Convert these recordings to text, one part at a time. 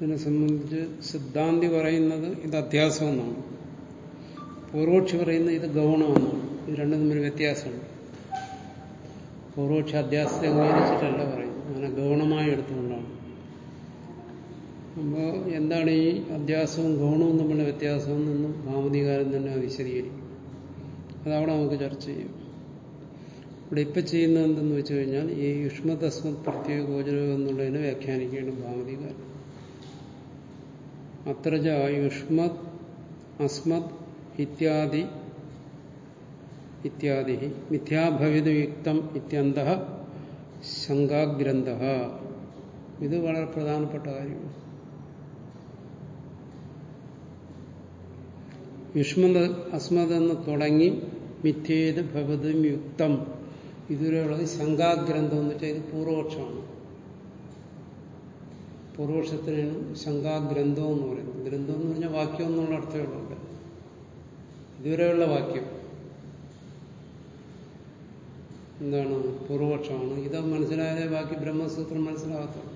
ഇതിനെ സംബന്ധിച്ച് സിദ്ധാന്തി പറയുന്നത് ഇത് അധ്യാസം എന്നാണ് പൂർവക്ഷി പറയുന്നത് ഇത് ഗൗണമെന്നാണ്. ഇത് രണ്ടും തമ്മിൽ വ്യത്യാസമുണ്ട്. പൂർവക്ഷ അധ്യാസത്തെ അംഗീകരിച്ചിട്ടല്ല പറയുന്നത്. അങ്ങനെ ഗൗണമായി എടുത്തുകൊണ്ടാണ്. അപ്പോൾ എന്താണ് ഈ അധ്യാസവും ഗൗണവും തമ്മിലുള്ള വ്യത്യാസം എന്നും ഭാമതികാരൻ തന്നെ വിശദീകരിക്കും. അതവിടെ നമുക്ക് ചർച്ച ചെയ്യും. ഇവിടെ ഇപ്പം ചെയ്യുന്നത് എന്തെന്ന് വെച്ച് കഴിഞ്ഞാൽ ഈ യുഷ്മതസ്മത് പ്രത്യേക ഗോചരം എന്നുള്ളതിനെ വ്യാഖ്യാനിക്കുകയാണ് ഭാമതികാരൻ. അത്രജ യുഷ്മത് അസ്മത് ഇത്യാദി ഇത്യാദി മിഥ്യാഭവിതയുക്തം ഇത്യന്ത ശങ്കാഗ്രന്ഥ. ഇത് വളരെ പ്രധാനപ്പെട്ട കാര്യമാണ്. യുഷ്മത് അസ്മത് എന്ന് തുടങ്ങി മിഥ്യേത് ഭവതും യുക്തം. ഇതുവരെയുള്ളത് ശങ്കാഗ്രന്ഥം എന്ന് വെച്ചാൽ ഇത് പൂർവപക്ഷമാണ്. പൂർവപക്ഷത്തിനാണ് ശങ്കാഗ്രന്ഥം എന്ന് പറയുന്നത്. ഗ്രന്ഥം എന്ന് പറഞ്ഞാൽ വാക്യം എന്നുള്ള അർത്ഥമുള്ളത് ഇതുവരെയുള്ള വാക്യം. എന്താണ്? പൂർവപക്ഷമാണ്. ഇത് മനസ്സിലായാലേ ബാക്കി ബ്രഹ്മസൂത്രം മനസ്സിലാകാത്ത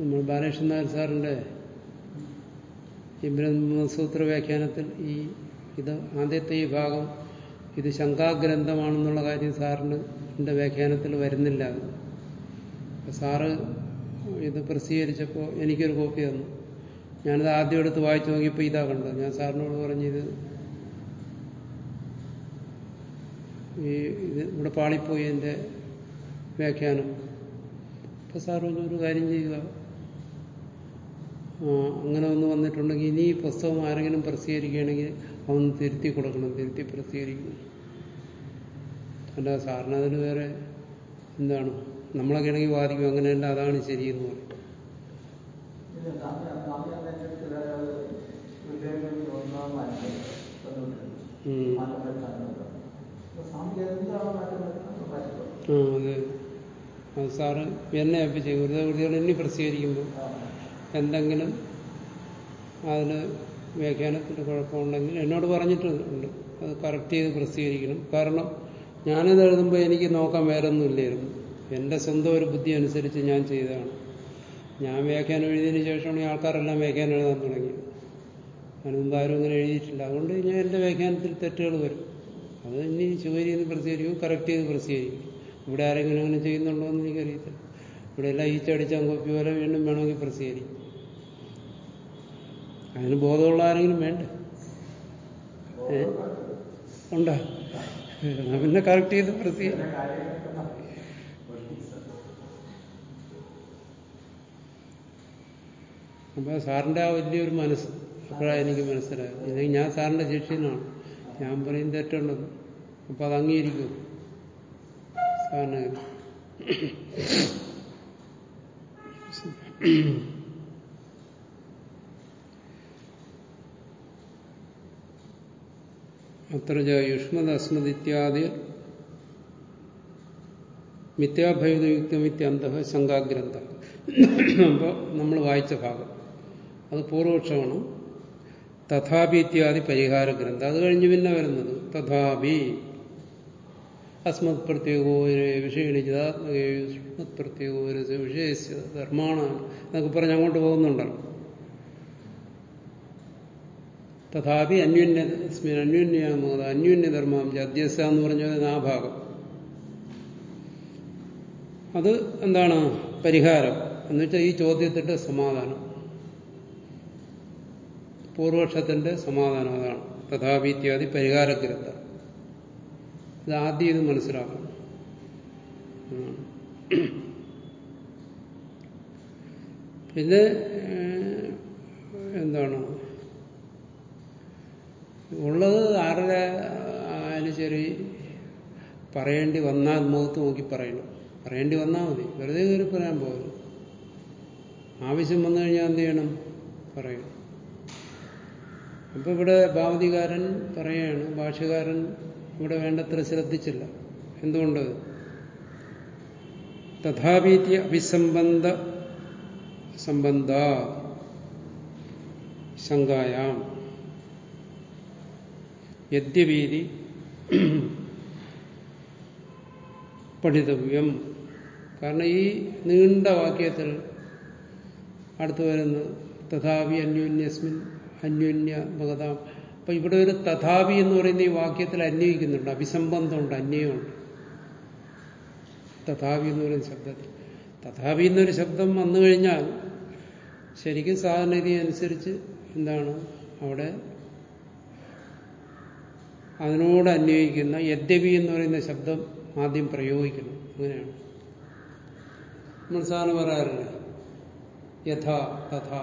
നമ്മൾ ബാലകൃഷ്ണൻ നായർ സാറിന്റെ ഈ ബ്രഹ്മസൂത്ര വ്യാഖ്യാനത്തിൽ ഈ ഇത് ആദ്യത്തെ ഈ ഭാഗം ഇത് ശങ്കാഗ്രന്ഥമാണെന്നുള്ള കാര്യം സാറിന് എന്റെ വ്യാഖ്യാനത്തിൽ വരുന്നില്ല. സാറ് ഇത് പ്രസിദ്ധീകരിച്ചപ്പോൾ എനിക്കൊരു കോപ്പി തന്നു. ഞാനത് ആദ്യം എടുത്ത് വായിച്ചു നോക്കിയപ്പോൾ ഇതാ കണ്ടത്. ഞാൻ സാറിനോട് പറഞ്ഞത് ഈ ഇത് ഇവിടെ പാളിപ്പോയി എന്റെ വ്യാഖ്യാനം. അപ്പൊ സാർ ഒരു കാര്യം ചെയ്യുക. അങ്ങനെ ഒന്ന് വന്നിട്ടുണ്ടെങ്കിൽ ഇനി പുസ്തകം ആരെങ്കിലും പ്രസിദ്ധീകരിക്കുകയാണെങ്കിൽ അതൊന്ന് തിരുത്തി കൊടുക്കണം തിരുത്തി പ്രസിദ്ധീകരിക്കണം. അല്ല സാറിന് അതിന് വേറെ എന്താണ്? നമ്മളൊക്കെ ആണെങ്കിൽ വാദിക്കും അങ്ങനെയല്ല അതാണ് ശരിയെന്ന് പറയും. ആ അതെ. അത് സാറ് എന്നെ ഏൽപ്പിച്ചു കൃതികൾ ഇനി പ്രസിദ്ധീകരിക്കുമ്പോൾ എന്തെങ്കിലും അതിന് വ്യാഖ്യാനത്തിന് കുഴപ്പമുണ്ടെങ്കിൽ എന്നോട് പറഞ്ഞിട്ടുണ്ട്. അത് കറക്റ്റ് ചെയ്ത് പ്രസിദ്ധീകരിക്കണം. കാരണം ഞാനിത് എഴുതുമ്പോൾ എനിക്ക് നോക്കാൻ വേറെ ഒന്നുമില്ലായിരുന്നു എന്റെ സ്വന്തം ഒരു ബുദ്ധി അനുസരിച്ച് ഞാൻ ചെയ്തതാണ്. ഞാൻ വ്യാഖ്യാനം എഴുതിയതിന് ശേഷമാണ് ഈ ആൾക്കാരെല്ലാം വ്യാഖ്യാനം എഴുതാൻ തുടങ്ങിയത് അതിനുമുമ്പ് ആരും അങ്ങനെ എഴുതിയിട്ടില്ല. അതുകൊണ്ട് ഞാൻ എന്റെ വ്യാഖ്യാനത്തിൽ തെറ്റുകൾ വരും. അത് ഇനി ചുവരി ചെയ്ത് പ്രസിദ്ധീകരിക്കും കറക്റ്റ് ചെയ്ത് പ്രസിദ്ധീകരിക്കും. ഇവിടെ ആരെങ്കിലും അങ്ങനെ ചെയ്യുന്നുണ്ടോ എന്ന് എനിക്കറിയത്തില്ല. ഇവിടെ എല്ലാം ഈച്ചടിച്ചാൽ കോപ്പി പോലെ വീണ്ടും വേണമെങ്കിൽ പ്രസിദ്ധീകരിക്കും. അതിന് ബോധമുള്ള ആരെങ്കിലും വേണ്ട? ഏ? ഉണ്ടോ? പിന്നെ കറക്റ്റ് ചെയ്ത് വൃത്തി അപ്പൊ സാറിന്റെ ആ വലിയൊരു മനസ്സ് അപ്പോഴാണ് എനിക്ക് മനസ്സിലായത്. ഇല്ലെങ്കിൽ ഞാൻ സാറിന്റെ ശിഷ്യനാണ്. ഞാൻ പറയും തെറ്റുണ്ടെന്ന് അപ്പൊ അത് അംഗീകരിക്കും. സാറിന്. അത്ര യുഷ്മത് മിഥ്യാഭയതയുക്തമിത്യന്ത ശങ്കാഗ്രന്ഥ. അപ്പോൾ നമ്മൾ വായിച്ച ഭാഗം. അത് പൂർവപക്ഷമാണ്. തഥാപി ഇത്യാദി പരിഹാര ഗ്രന്ഥ അത് കഴിഞ്ഞ് പിന്നെ വരുന്നത് തഥാപി. അസ്മത് പ്രത്യേകോ വിഷയണിച്ചിതാത്മകസ്മത് പ്രത്യേകോ വിഷയ ധർമ്മാണ് എന്നൊക്കെ പറഞ്ഞ് അങ്ങോട്ട് പോകുന്നുണ്ടല്ലോ. തഥാപി അന്യോന്യ അന്യോന്യാമത അന്യോന്യധർമ്മം ജദ്യസ എന്ന് പറഞ്ഞത് ആ ഭാഗം അത് എന്താണ് പരിഹാരം? എന്ന് വെച്ചാൽ ഈ ചോദ്യത്തിന്റെ സമാധാനം. പൂർവക്ഷത്തിന്റെ സമാധാനം അതാണ്. തഥാപി ഇത്യാദി പരിഹാരഗ്രന്ഥ ഇത് ആദ്യം ഇത് മനസ്സിലാക്കണം. പിന്നെ എന്താണ്? ഉള്ളത് ആരുടെ ശരി പറയേണ്ടി വന്നാൽ മുഖത്ത് നോക്കി പറയണം. പറയേണ്ടി വന്നാൽ മതി. വെറുതെ കയറി പറയാൻ പോകരുത്. ആവശ്യം വന്നു കഴിഞ്ഞാൽ എന്ത് ചെയ്യണം? പറയണം. അപ്പൊ ഇവിടെ ഭാവതികാരൻ പറയാണ് ഭാഷകാരൻ ഇവിടെ വേണ്ടത്ര ശ്രദ്ധിച്ചില്ല. എന്തുകൊണ്ട്? തഥാപീതി അഭിസംബന്ധ സംബന്ധ ശങ്കായാം. യദ്യവീതി പഠിതവ്യം. കാരണം ഈ നീണ്ട വാക്യത്തിൽ അടുത്തു വരുന്ന തഥാപി അന്യോന്യസ്മിൻ അന്യോന്യ ഭഗതാം. അപ്പൊ ഇവിടെ ഒരു തഥാപി എന്ന് പറയുന്ന ഈ വാക്യത്തിൽ അന്വയിക്കുന്നുണ്ട് അഭിസംബന്ധമുണ്ട് അന്വയമുണ്ട്. തഥാപി എന്ന് പറയുന്ന ശബ്ദത്തിൽ. തഥാപി എന്നൊരു ശബ്ദം വന്നു കഴിഞ്ഞാൽ ശരിക്കും സാധാരണ രീതി അനുസരിച്ച് എന്താണ് അവിടെ അതിനോട് അന്വയിക്കുന്ന യദ്യപി എന്ന് പറയുന്ന ശബ്ദം ആദ്യം പ്രയോഗിക്കണം. അങ്ങനെയാണ്. നമ്മൾ സാധാരണ പറയാറില്ല? യഥ തഥ.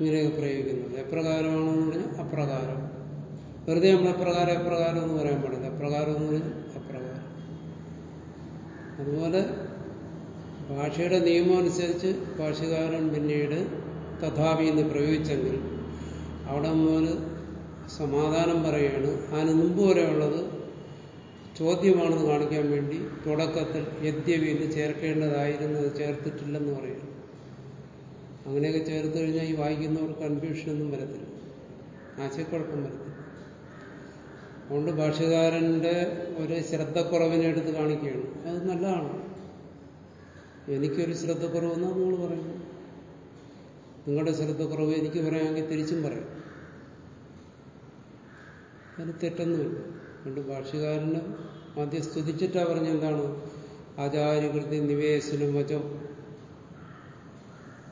ഇങ്ങനെയൊക്കെ പ്രയോഗിക്കുന്നത്. എപ്രകാരമാണെന്ന് പറഞ്ഞാൽ അപ്രകാരം. വെറുതെ നമ്മൾ എപ്രകാരം എപ്രകാരം എന്ന് പറയാൻ പാടില്ല. അപ്രകാരം എന്ന് പറഞ്ഞാൽ അപ്രകാരം. അതുപോലെ ഭാഷയുടെ നിയമം അനുസരിച്ച് ഭാഷകാരൻ പിന്നീട് തഥാപി എന്ന് പ്രയോഗിച്ചെങ്കിൽ അവിടെ മുതൽ സമാധാനം പറയുകയാണ് അതിന് മുമ്പ് വരെയുള്ളത് ചോദ്യമാണെന്ന് കാണിക്കാൻ വേണ്ടി തുടക്കത്തിൽ യദ്യവി ഇത് ചേർക്കേണ്ടതായിരുന്നു അത് ചേർത്തിട്ടില്ലെന്ന് പറയുന്നു അങ്ങനെയൊക്കെ ചേർത്ത് കഴിഞ്ഞാൽ ഈ വായിക്കുന്നവർക്ക് കൺഫ്യൂഷനൊന്നും വരത്തില്ല. ആശയക്കുഴപ്പം വരത്തില്ല. അതുകൊണ്ട് ഭാഷകാരന്റെ ഒരു ശ്രദ്ധക്കുറവിനെ എടുത്ത് കാണിക്കുകയാണ്. അത് നല്ലതാണ്. എനിക്കൊരു ശ്രദ്ധക്കുറവെന്നാണ് നിങ്ങൾ പറയുന്നത്. നിങ്ങളുടെ ശ്രദ്ധക്കുറവ് എനിക്ക് പറയാമെങ്കിൽ തിരിച്ചും പറയാം. അതിന് തെറ്റൊന്നുമില്ല. അതുകൊണ്ട് ഭാഷകാരന് ആദ്യം സ്തുതിച്ചിട്ടാ പറഞ്ഞെന്താണ് ആചാര്യകൃതി നിവേശനം വചോ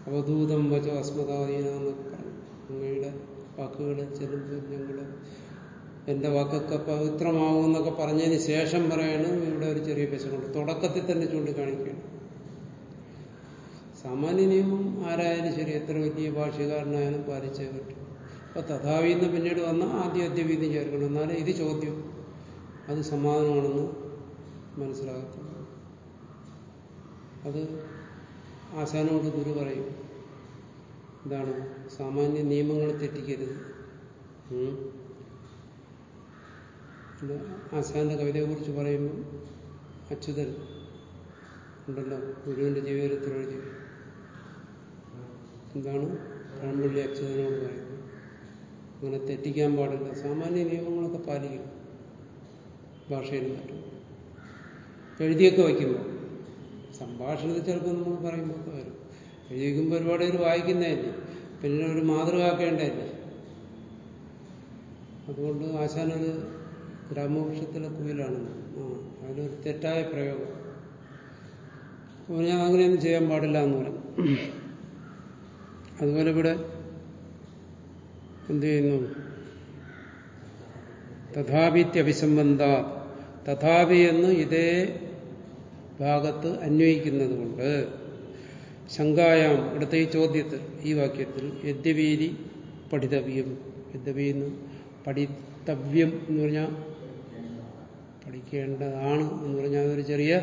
അവധൂതം വചോ അസ്മതാധീന എന്നൊക്കെ പറഞ്ഞു. അങ്ങയുടെ വാക്കുകൾ ചെല്ലുമ്പോൾ എന്റെ വാക്കൊക്കെ പവിത്രമാവും എന്നൊക്കെ പറഞ്ഞതിന് ശേഷം പറയാണ് ഇവിടെ ഒരു ചെറിയ പശുണ്ട് തുടക്കത്തിൽ തന്നെ ചൂണ്ടിക്കാണിക്കുകയാണ്. സാമാന്യ നിയമം ആരായാലും ശരി എത്ര വലിയ ഭാഷകാരനായാലും പാലിച്ചേ പറ്റും. അപ്പൊ തഥാവിന്ന് പിന്നീട് വന്ന ആദ്യ അദ്യവീതി ചേർക്കണം. എന്നാലേ ഇത് ചോദ്യം. അത് സമാധാനമാണെന്ന് മനസ്സിലാകത്തുള്ളൂ. അത് ആശാനോട് ഗുരു പറയും. എന്താണ് സാമാന്യ നിയമങ്ങൾ തെറ്റിക്കരുത്. ആശാന്റെ കവിതയെക്കുറിച്ച് പറയുമ്പോൾ അച്യുതൻ ഉണ്ടല്ലോ ഗുരുവിന്റെ ജീവിതത്തിലൊഴുതി എന്താണ്? പഴമ്പള്ളി അച്യുതനോട് പറയുന്നത് അങ്ങനെ തെറ്റിക്കാൻ പാടില്ല. സാമാന്യ നിയമങ്ങളൊക്കെ പാലിക്കണം. ഭാഷയിൽ മറ്റും. എഴുതിയൊക്കെ വയ്ക്കുമ്പോൾ. സംഭാഷണത്തിൽ ചിലപ്പോൾ നമ്മൾ പറയുമ്പോൾ വരും. എഴുതി ഒരുപാട് പേര് വായിക്കുന്നതല്ലേ? പിന്നെ ഒരു മാതൃകാക്കേണ്ടതല്ലേ? അതുകൊണ്ട് ആശാനൊരു ഗ്രാമവൃക്ഷത്തിലെ കുയിലാണ് ആ അതിലൊരു തെറ്റായ പ്രയോഗം. അപ്പോൾ ഞാൻ അങ്ങനെയൊന്നും ചെയ്യാൻ പാടില്ല എന്ന് പറഞ്ഞു അതുപോലെ ഇവിടെ എന്ത് ചെയ്യുന്നു? തഥാപിത്യഭിസംബന്ധ തഥാപി എന്ന് ഇതേ ഭാഗത്ത് അന്വയിക്കുന്നത് കൊണ്ട് ശങ്കായാം ഇവിടുത്തെ ഈ ചോദ്യത്തിൽ ഈ വാക്യത്തിൽ യദ്യവീരി പഠിതവ്യം. യദ്യവീന്ന് പഠിത്തവ്യം എന്ന് പറഞ്ഞാൽ പഠിക്കേണ്ടതാണ് എന്ന് പറഞ്ഞാൽ അതൊരു ചെറിയ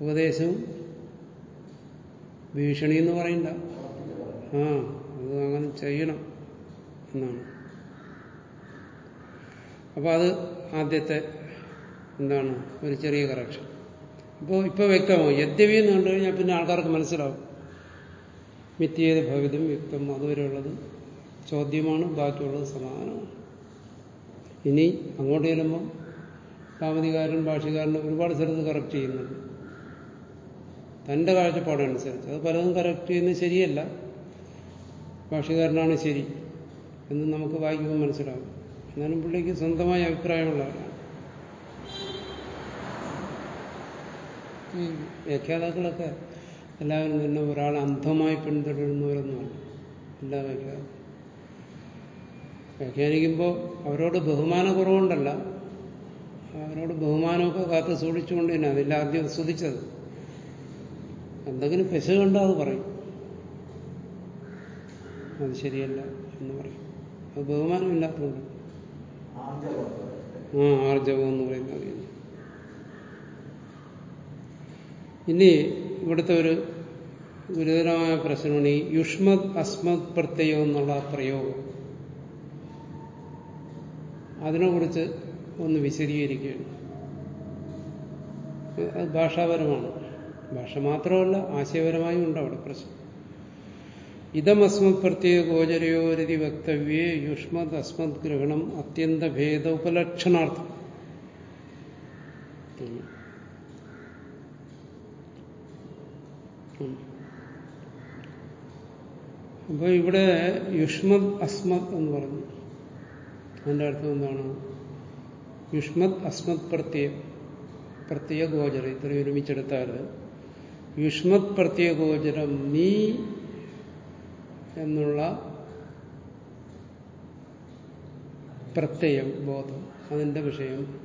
ഉപദേശവും ഭീഷണി എന്ന് പറയണ്ട. ആ അത് അങ്ങനെ ചെയ്യണം. എന്നാണ്. അപ്പോൾ അത് ആദ്യത്തെ എന്താണ്? ഒരു ചെറിയ കറക്ഷൻ അപ്പോൾ ഇപ്പോൾ വ്യക്തമാവും. യദ്യവി എന്ന് കണ്ടു കഴിഞ്ഞാൽ പിന്നെ ആൾക്കാർക്ക് മനസ്സിലാവും. മിത്യേത് ഭവിതം യുക്തം അതുവരെയുള്ളത് ചോദ്യമാണ് ബാക്കിയുള്ളത് സമാധാനമാണ്. ഇനി അങ്ങോട്ട് ചെല്ലുമ്പം കാമതികാരൻ ഭാഷകാരനും ഒരുപാട് സ്ഥലത്ത് കറക്റ്റ് ചെയ്യുന്നുണ്ട്. തന്റെ കാഴ്ചപ്പാടനുസരിച്ച്. അത് പലതും കറക്റ്റ് ചെയ്യുന്നത് ശരിയല്ല. ഭാഷകാരനാണ് ശരി. എന്ന് നമുക്ക് വായിക്കുമ്പോൾ മനസ്സിലാവും. എന്നാലും പുള്ളിക്ക് സ്വന്തമായ അഭിപ്രായമുള്ളവരാണ്. ഈ വ്യാഖ്യാതാക്കളൊക്കെ എല്ലാവരും തന്നെ ഒരാൾ അന്ധമായി പിന്തുടരുന്നവരൊന്നുമാണ് എല്ലാ വ്യാഖ്യാതാക്കളും. വ്യാഖ്യാനിക്കുമ്പോൾ അവരോട് ബഹുമാനക്കുറവുണ്ടല്ല. അവരോട് ബഹുമാനമൊക്കെ കാത്തു സൂക്ഷിച്ചുകൊണ്ട് തന്നെ അതില്ല ആദ്യം സ്തുതിച്ചത് എന്തെങ്കിലും പെശ കണ്ടോ അത് പറയും. അത് ശരിയല്ല എന്ന് പറയും. അത് ബഹുമാനമില്ലാത്തതുകൊണ്ട് ആ ആർജവം എന്ന് പറയുന്നത് ഇനി ഇവിടുത്തെ ഒരു ഗുരുതരമായ പ്രശ്നമാണ് ഈ യുഷ്മത് അസ്മത് പ്രത്യയം എന്നുള്ള പ്രയോഗം. അതിനെക്കുറിച്ച് ഒന്ന് വിശദീകരിക്കുകയാണ്. അത് ഭാഷാപരമാണ്. ഭാഷ മാത്രമല്ല ആശയപരമായും ഉണ്ട് അവിടെ പ്രശ്നം. ഇതമസ്മത് പ്രത്യേക ഗോചരയോരതി വക്തവ്യേ യുഷ്മത് അസ്മത് ഗ്രഹണം അത്യന്ത ഭേദ ഉപലക്ഷണാർത്ഥം ഉം. ഉം. അപ്പൊ ഇവിടെ യുഷ്മത് അസ്മത് എന്ന് പറഞ്ഞു അതിന്റെ അർത്ഥം എന്താണ് യുഷ്മത് അസ്മത് പ്രത്യയ പ്രത്യയ ഗോചരം ഇത്രയും ഒരുമിച്ചെടുത്താൽ യുഷ്മത് പ്രത്യയ നീ എന്നുള്ള പ്രത്യയം ബോധം. അതിന്റെ വിഷയം?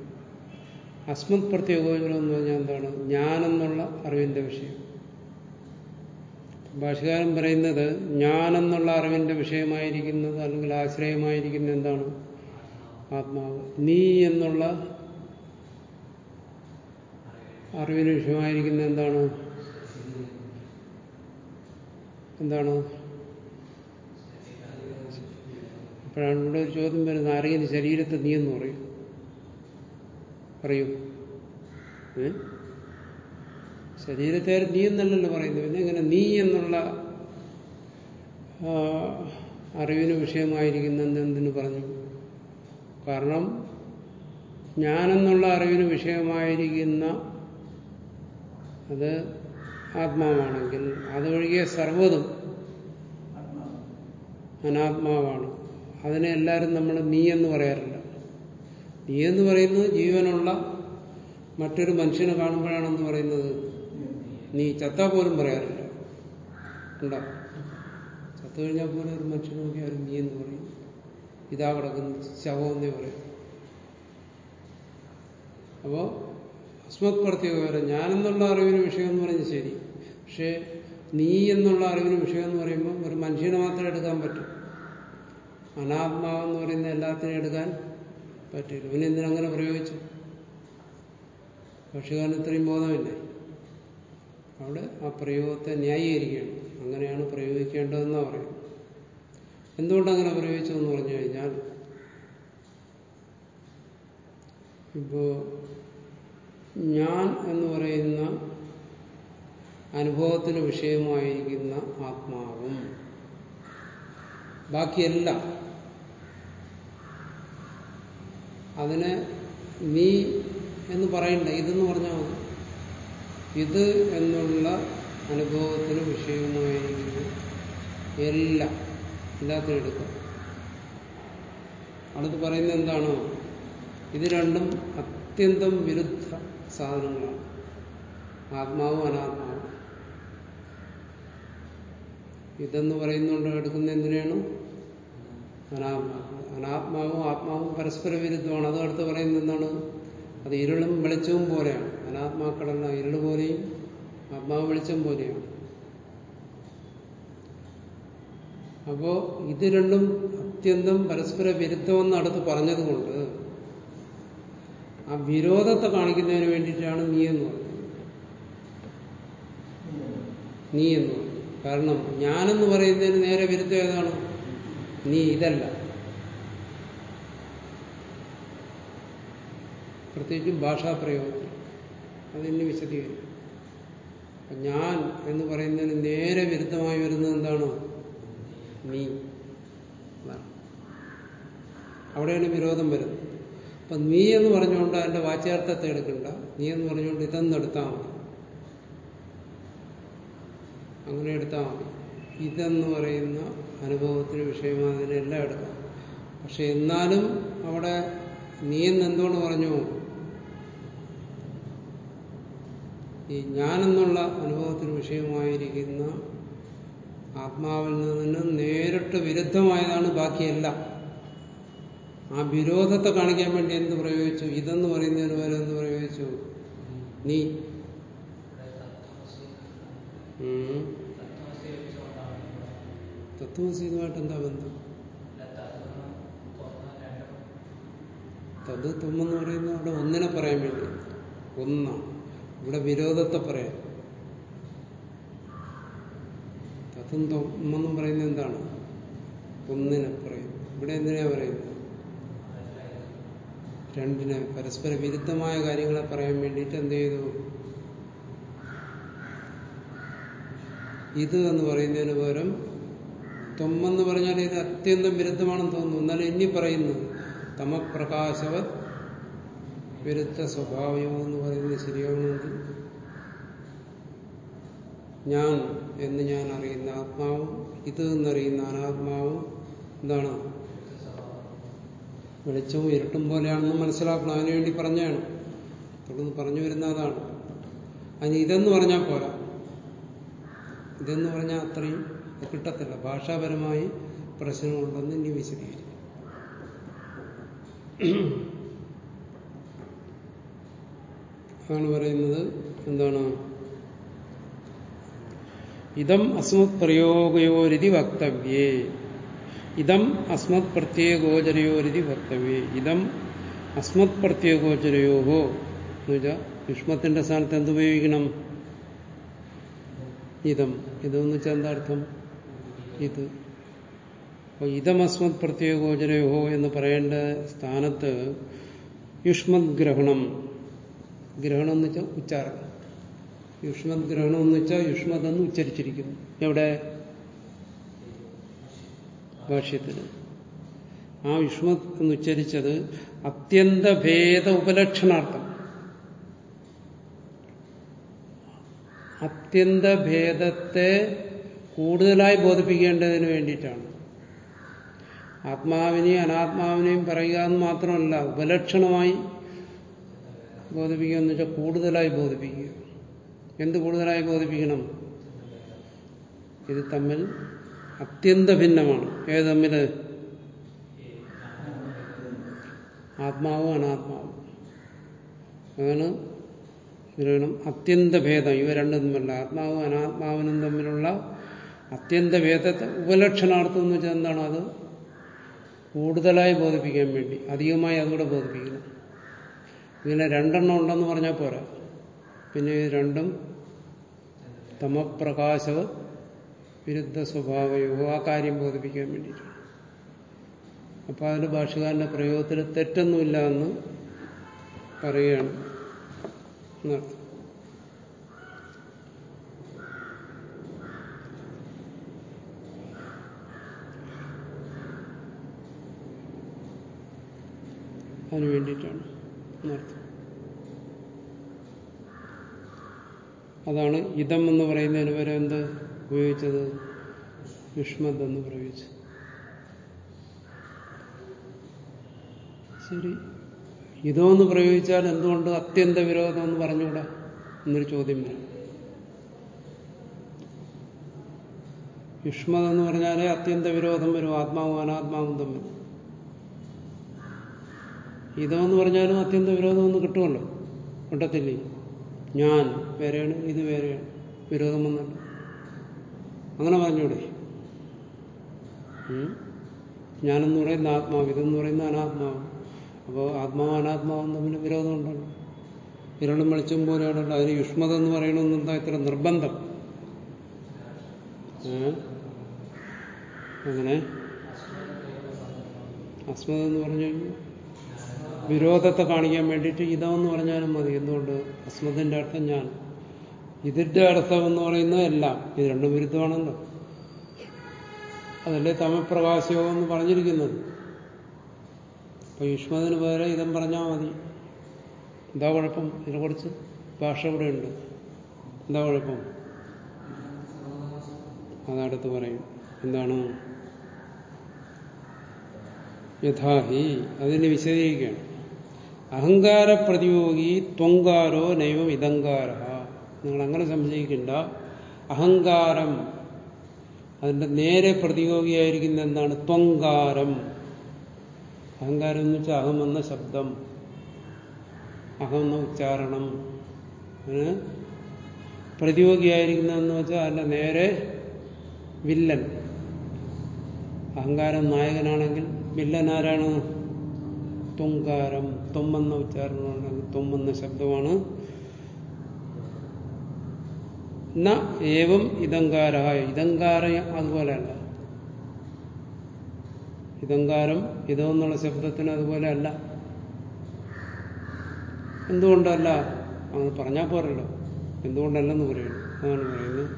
അസ്മത് പ്രത്യയ ഗോചരം എന്ന് പറഞ്ഞാൽ എന്താണ്? ഞാനെന്നുള്ള അറിവിന്റെ വിഷയം. ഭാഷകാരൻ പറയുന്നത് ഞാനെന്നുള്ള അറിവിന്റെ വിഷയമായിരിക്കുന്നത് അല്ലെങ്കിൽ ആശ്രയമായിരിക്കുന്ന എന്താണ്? ആത്മാവ്. നീ എന്നുള്ള അറിവിന് വിഷയമായിരിക്കുന്ന എന്താണ്? എന്താണ്? അപ്പോഴാണ് ഇവിടെ ഒരു ചോദ്യം വരുന്നത് ആരെങ്കിലും ശരീരത്തെ നീ എന്ന് പറയും. പറയൂ. ശരീരത്തെ നീ എന്നല്ലല്ലോ പറയുന്നത്. പിന്നെ ഇങ്ങനെ നീ എന്നുള്ള അറിവിന് വിഷയമായിരിക്കുന്ന എന്തിനു പറഞ്ഞു? കാരണം ഞാനെന്നുള്ള അറിവിന് വിഷയമായിരിക്കുന്ന അത് ആത്മാവാണെങ്കിൽ അതൊഴികെ സർവതും അനാത്മാവാണ്. അതിനെ എല്ലാവരും നമ്മൾ നീ എന്ന് പറയാറില്ല നീ എന്ന് പറയുന്നത് ജീവനുള്ള മറ്റൊരു മനുഷ്യനെ കാണുമ്പോഴാണെന്ന് പറയുന്നത് നീ. ചത്ത പോലും പറയാറില്ല. ഉണ്ടോ ചത്തു കഴിഞ്ഞാൽ പോലും ഒരു മനുഷ്യനെ നോക്കി ആരും നീ എന്ന് പറയും. ഇതാ കിടക്കുന്ന ശവം എന്നേ പറയും. അപ്പോ അസ്മത് പ്രത്യേകം ഞാനെന്നുള്ള അറിവിന് വിഷയം എന്ന് പറഞ്ഞ് ശരി. പക്ഷേ നീ എന്നുള്ള അറിവിന് വിഷയം എന്ന് പറയുമ്പോൾ ഒരു മനുഷ്യനെ മാത്രം എടുക്കാൻ പറ്റൂ. അനാത്മാവെന്ന് പറയുന്ന എല്ലാത്തിനും എടുക്കാൻ പറ്റില്ല പിന്നെ എന്തിനങ്ങനെ പ്രയോഗിച്ചു ഭക്ഷ്യകാരന് ഇത്രയും ബോധമില്ലേ? അവിടെ ആ പ്രയോഗത്തെ ന്യായീകരിക്കുകയാണ് അങ്ങനെയാണ് പ്രയോഗിക്കേണ്ടതെന്നാണ് പറയുന്നത്. എന്തുകൊണ്ടങ്ങനെ പ്രയോഗിച്ചു എന്ന് പറഞ്ഞു കഴിഞ്ഞാൽ ഇപ്പോ ഞാൻ എന്ന് പറയുന്ന അനുഭവത്തിന് വിഷയമായിരിക്കുന്ന ആത്മാവും. ബാക്കിയെല്ലാം അതിനെ നീ എന്ന് പറയണ്ട ഇതെന്ന് പറഞ്ഞാൽ മതി. ഇത് എന്നുള്ള അനുഭവത്തിന് വിഷയമായിരിക്കുന്ന എല്ലാം എല്ലാത്തിനും എടുക്കാം. അടുത്ത് പറയുന്നത് എന്താണ് ഇത് രണ്ടും അത്യന്തം വിരുദ്ധ സാധനങ്ങളാണ്. ആത്മാവും അനാത്മാവും. ഇതെന്ന് പറയുന്നുണ്ട് എടുക്കുന്ന എന്തിനാണ്? അനാത്മാവ് ആത്മാവും പരസ്പര വിരുദ്ധമാണ്. അത് അടുത്ത് പറയുന്നത് എന്താണ്? അത് ഇരുളും വെളിച്ചവും പോലെയാണ്. അനാത്മാക്കളല്ല ഇരുൾ പോലെയും ആത്മാവ് വെളിച്ചം പോലെയാണ്. അപ്പോ ഇത് രണ്ടും അത്യന്തം പരസ്പര വിരുദ്ധമെന്ന് അടുത്ത് പറഞ്ഞതുകൊണ്ട് ആ വിരോധത്തെ കാണിക്കുന്നതിന് വേണ്ടിയിട്ടാണ് നീ എന്ന് പറയുന്നത്. നീ എന്ന് കാരണം ഞാനെന്ന് പറയുന്നതിന് നേരെ വിരുദ്ധം ഏതാണ്? നീ ഇതല്ല. പ്രത്യേകിച്ചും ഭാഷാപ്രയോഗത്തിൽ. അതിന് വിശദീകരിക്കും. ഞാൻ എന്ന് പറയുന്നതിന് നേരെ വിരുദ്ധമായി വരുന്നത് എന്താണ്? നീ. അവിടെയാണ് വിരോധം വരുന്നത്. അപ്പൊ നീ എന്ന് പറഞ്ഞുകൊണ്ട് അതിന്റെ വാച്യാർത്ഥത്തെ എടുക്കണ്ട. നീ എന്ന് പറഞ്ഞുകൊണ്ട് ഇതെന്ന് എടുത്താൽ മതി. അങ്ങനെ എടുത്താൽ മതി. ഇതെന്ന് പറയുന്ന അനുഭവത്തിന് വിഷയമായതിനെല്ലാം എടുക്കാം പക്ഷെ എന്നാലും അവിടെ നീ എന്ന് എന്തുകൊണ്ട് പറഞ്ഞു? ഈ ഞാനെന്നുള്ള അനുഭവത്തിന് വിഷയമായിരിക്കുന്ന ആത്മാവിൽ നിന്ന് നേരിട്ട് വിരുദ്ധമായതാണ് ബാക്കിയെല്ലാം. ആ വിരോധത്തെ കാണിക്കാൻ വേണ്ടി എന്ത് പ്രയോഗിച്ചു? ഇതെന്ന് പറയുന്നതിന് പോലെ എന്ത് പ്രയോഗിച്ചു? നീ. ഉം. തത്വമസീതുമായിട്ട് എന്താ ബന്ധം? തത് തുമ്മെന്ന് പറയുന്ന അവിടെ ഒന്നിനെ പറയാൻ വേണ്ടി. ഒന്നാണ്. ഇവിടെ വിരോധത്തെ പറയാം തത്തും തുമ്മെന്നും പറയുന്നത് എന്താണ്? ഒന്നിനെ പറയും ഇവിടെ എന്തിനാ പറയുന്നത്? രണ്ടിനെ പരസ്പര വിരുദ്ധമായ കാര്യങ്ങളെ പറയാൻ വേണ്ടിയിട്ട് എന്ത് ചെയ്തു? ഇത് എന്ന് പറയുന്നതിന് പകരം ത്വമെന്ന് പറഞ്ഞാൽ ഇത് അത്യന്തം വിരുദ്ധമാണെന്ന് തോന്നുന്നു. എന്നാലും ഇനി പറയുന്നത് തമപ്രകാശവത് വിരുദ്ധ സ്വഭാവയോ എന്ന് പറയുന്നത് ശരിയാണെങ്കിൽ ഞാൻ എന്ന് ഞാൻ അറിയുന്ന ആത്മാവും ഇത് എന്നറിയുന്ന അനാത്മാവും എന്താണ്? വെളിച്ചവും ഇരുട്ടും പോലെയാണെന്ന് മനസ്സിലാക്കണം. അതിനുവേണ്ടി പറഞ്ഞാണ് തുടർന്ന് പറഞ്ഞു വരുന്ന അതാണ്. അതിന് ഇതെന്ന് പറഞ്ഞാൽ പോരാ. ഇതെന്ന് പറഞ്ഞാൽ അത്രയും കിട്ടത്തില്ല. ഭാഷാപരമായി പ്രശ്നമുണ്ടെന്ന് ഇനി വിശദീകരിക്കും. അതാണ് പറയുന്നത് എന്താണ്? ഇതം അസ്മത് പ്രയോഗയോരിതി വക്തവ്യേ. ഇതം അസ്മത് പ്രത്യേകോചരയോരിതി വക്തവ്യേ. ഇതം അസ്മത് പ്രത്യേകോചരയോഹോ എന്ന് വെച്ചാൽ യുഷ്മത്തിന്റെ സ്ഥാനത്ത് എന്തുപയോഗിക്കണം? ഇതം. ഇതെന്ന് വെച്ചാൽ എന്താ അർത്ഥം? ഇത്. അപ്പോൾ ഇതമസ്മത് പ്രത്യേകോചനയോഹോ എന്ന് പറയേണ്ട സ്ഥാനത്ത് യുഷ്മത് ഗ്രഹണം ഗ്രഹണം എന്ന് വെച്ചാൽ ഉച്ചാരണം. യുഷ്മത് ഗ്രഹണം എന്ന് വെച്ചാൽ യുഷ്മത് എന്ന് ഉച്ചരിച്ചിരിക്കുന്നു. എവിടെ? ഭാഷ്യത്തിന്. ആ യുഷ്മത് എന്ന് ഉച്ചരിച്ചത് അത്യന്ത ഭേദ ഉപലക്ഷണാർത്ഥം. അത്യന്തഭേദത്തെ കൂടുതലായി ബോധിപ്പിക്കേണ്ടതിന് വേണ്ടിയിട്ടാണ്. ആത്മാവിനെയും അനാത്മാവിനെയും പറയുക എന്ന് മാത്രമല്ല ഉപലക്ഷണമായി ബോധിപ്പിക്കുക എന്ന് വെച്ചാൽ കൂടുതലായി ബോധിപ്പിക്കുക. എന്ത് കൂടുതലായി ബോധിപ്പിക്കണം? ഇത് തമ്മിൽ അത്യന്ത ഭിന്നമാണ്. ഏത് തമ്മിൽ ആത്മാവും അനാത്മാവും. അതാണ് അത്യന്ത ഭേദം. ഇവ രണ്ടും തമ്മിലുള്ള ആത്മാവും അനാത്മാവിനും തമ്മിലുള്ള അത്യന്തഭേദത്തെ ഉപലക്ഷണാർത്ഥം എന്ന് വെച്ചാൽ എന്താണ് അത്? കൂടുതലായി ബോധിപ്പിക്കാൻ വേണ്ടി അധികമായി അതുകൂടെ ബോധിപ്പിക്കുന്നു ഇങ്ങനെ രണ്ടെണ്ണം ഉണ്ടെന്ന് പറഞ്ഞാൽ പോരാ. പിന്നെ ഇത് രണ്ടും തമപ്രകാശവ വിരുദ്ധ സ്വഭാവയോ ആ കാര്യം ബോധിപ്പിക്കാൻ വേണ്ടിയിട്ടാണ്. അപ്പോൾ അതിൽ ഭാഷകാരന്റെ പ്രയോഗത്തിൽ തെറ്റൊന്നുമില്ല എന്ന് പറയുകയാണ് എന്നർത്ഥം അതിനു വേണ്ടിയിട്ടാണ് അതാണ് ഇതം എന്ന് പറയുന്നതിന് വരെ എന്ത് ഉപയോഗിച്ചത്? യുഷ്മത് എന്ന് പ്രയോഗിച്ചു ശരി. ഇതോ എന്ന് പ്രയോഗിച്ചാൽ എന്തുകൊണ്ട് അത്യന്ത വിരോധം എന്ന് പറഞ്ഞുകൂടാ? എന്നൊരു ചോദ്യം വരും. യുഷ്മത് എന്ന് പറഞ്ഞാലേ അത്യന്ത വിരോധം വരും ആത്മാവും അനാത്മാവും തമ്മിൽ. ഇതോ എന്ന് പറഞ്ഞാലും അത്യന്ത വിരോധം ഒന്ന് കിട്ടുമല്ലോ? കിട്ടത്തില്ലേ. ഞാൻ വേറെയാണ് ഇത് വേറെയാണ് വിരോധം വന്നല്ലോ അങ്ങനെ പറഞ്ഞൂടെ? ഞാനെന്ന് പറയുന്ന ആത്മാവ് ഇതെന്ന് പറയുന്ന അനാത്മാവ്. അപ്പോൾ ആത്മാവ് അനാത്മാവും തമ്മിൽ വിരോധമുണ്ടല്ലോ. ഇരളും വെളിച്ചം പോലെയാണല്ലോ. അതിന് യുഷ്മത എന്ന് പറയണമെന്നെന്താ ഇത്ര നിർബന്ധം? അങ്ങനെ? അസ്മത എന്ന് പറഞ്ഞു കഴിഞ്ഞാൽ വിരോധത്തെ കാണിക്കാൻ വേണ്ടിയിട്ട് ഇതെന്ന് പറഞ്ഞാലും മതി. എന്തുകൊണ്ട്? അസ്മതിന്റെ അർത്ഥം ഞാൻ. ഇതിന്റെ അർത്ഥം എന്ന് പറയുന്ന എല്ലാം. ഇത് രണ്ടും വിരുദ്ധമാണല്ലോ. അതല്ലേ തമപ്രകാശയോ എന്ന് പറഞ്ഞിരിക്കുന്നത്. അപ്പൊ യുഷ്മതിന് പകരം ഇതം പറഞ്ഞാൽ മതി. എന്താ കുഴപ്പം? ഇതിനെക്കുറിച്ച് ഭാഷ ഇവിടെ ഉണ്ട്. എന്താ കുഴപ്പം? അതടുത്ത് പറയും. എന്താണ്? യഥാഹി. അതിനെ വിശദീകരിക്കുകയാണ്. അഹങ്കാര പ്രതിയോഗി ത്വങ്കാരോ നൈവം ഇതങ്കാര നിങ്ങൾ അങ്ങനെ സംശയിക്കേണ്ട. അഹങ്കാരം അതിന്റെ നേരെ പ്രതിയോഗിയായിരിക്കുന്ന എന്താണ്? ത്വങ്കാരം. അഹങ്കാരം എന്ന് വെച്ചാൽ അഹം എന്ന ശബ്ദം. അഹം എന്ന ഉച്ചാരണം. അതിന് പ്രതിയോഗിയായിരിക്കുന്നതെന്ന് വെച്ചാൽ അതിന്റെ നേരെ വില്ലൻ. അഹങ്കാരം നായകനാണെങ്കിൽ വില്ലൻ ആരാണ്? ത്വങ്കാരം. ത്വമെന്ന ഉച്ചാരണമാണെങ്കിൽ എന്ന ശബ്ദമാണ്. ന ഏവം ഇതങ്കാര ഇതങ്കാര അതുപോലെയല്ല. ഇതങ്കാരം ഇതെന്നുള്ള ശബ്ദത്തിന് അതുപോലെയല്ല. എന്തുകൊണ്ടല്ല? അങ്ങനെ പറഞ്ഞാൽ പോരല്ലോ. എന്തുകൊണ്ടല്ലെന്ന് പറയുന്നു. അതാണ് പറയുന്നത്.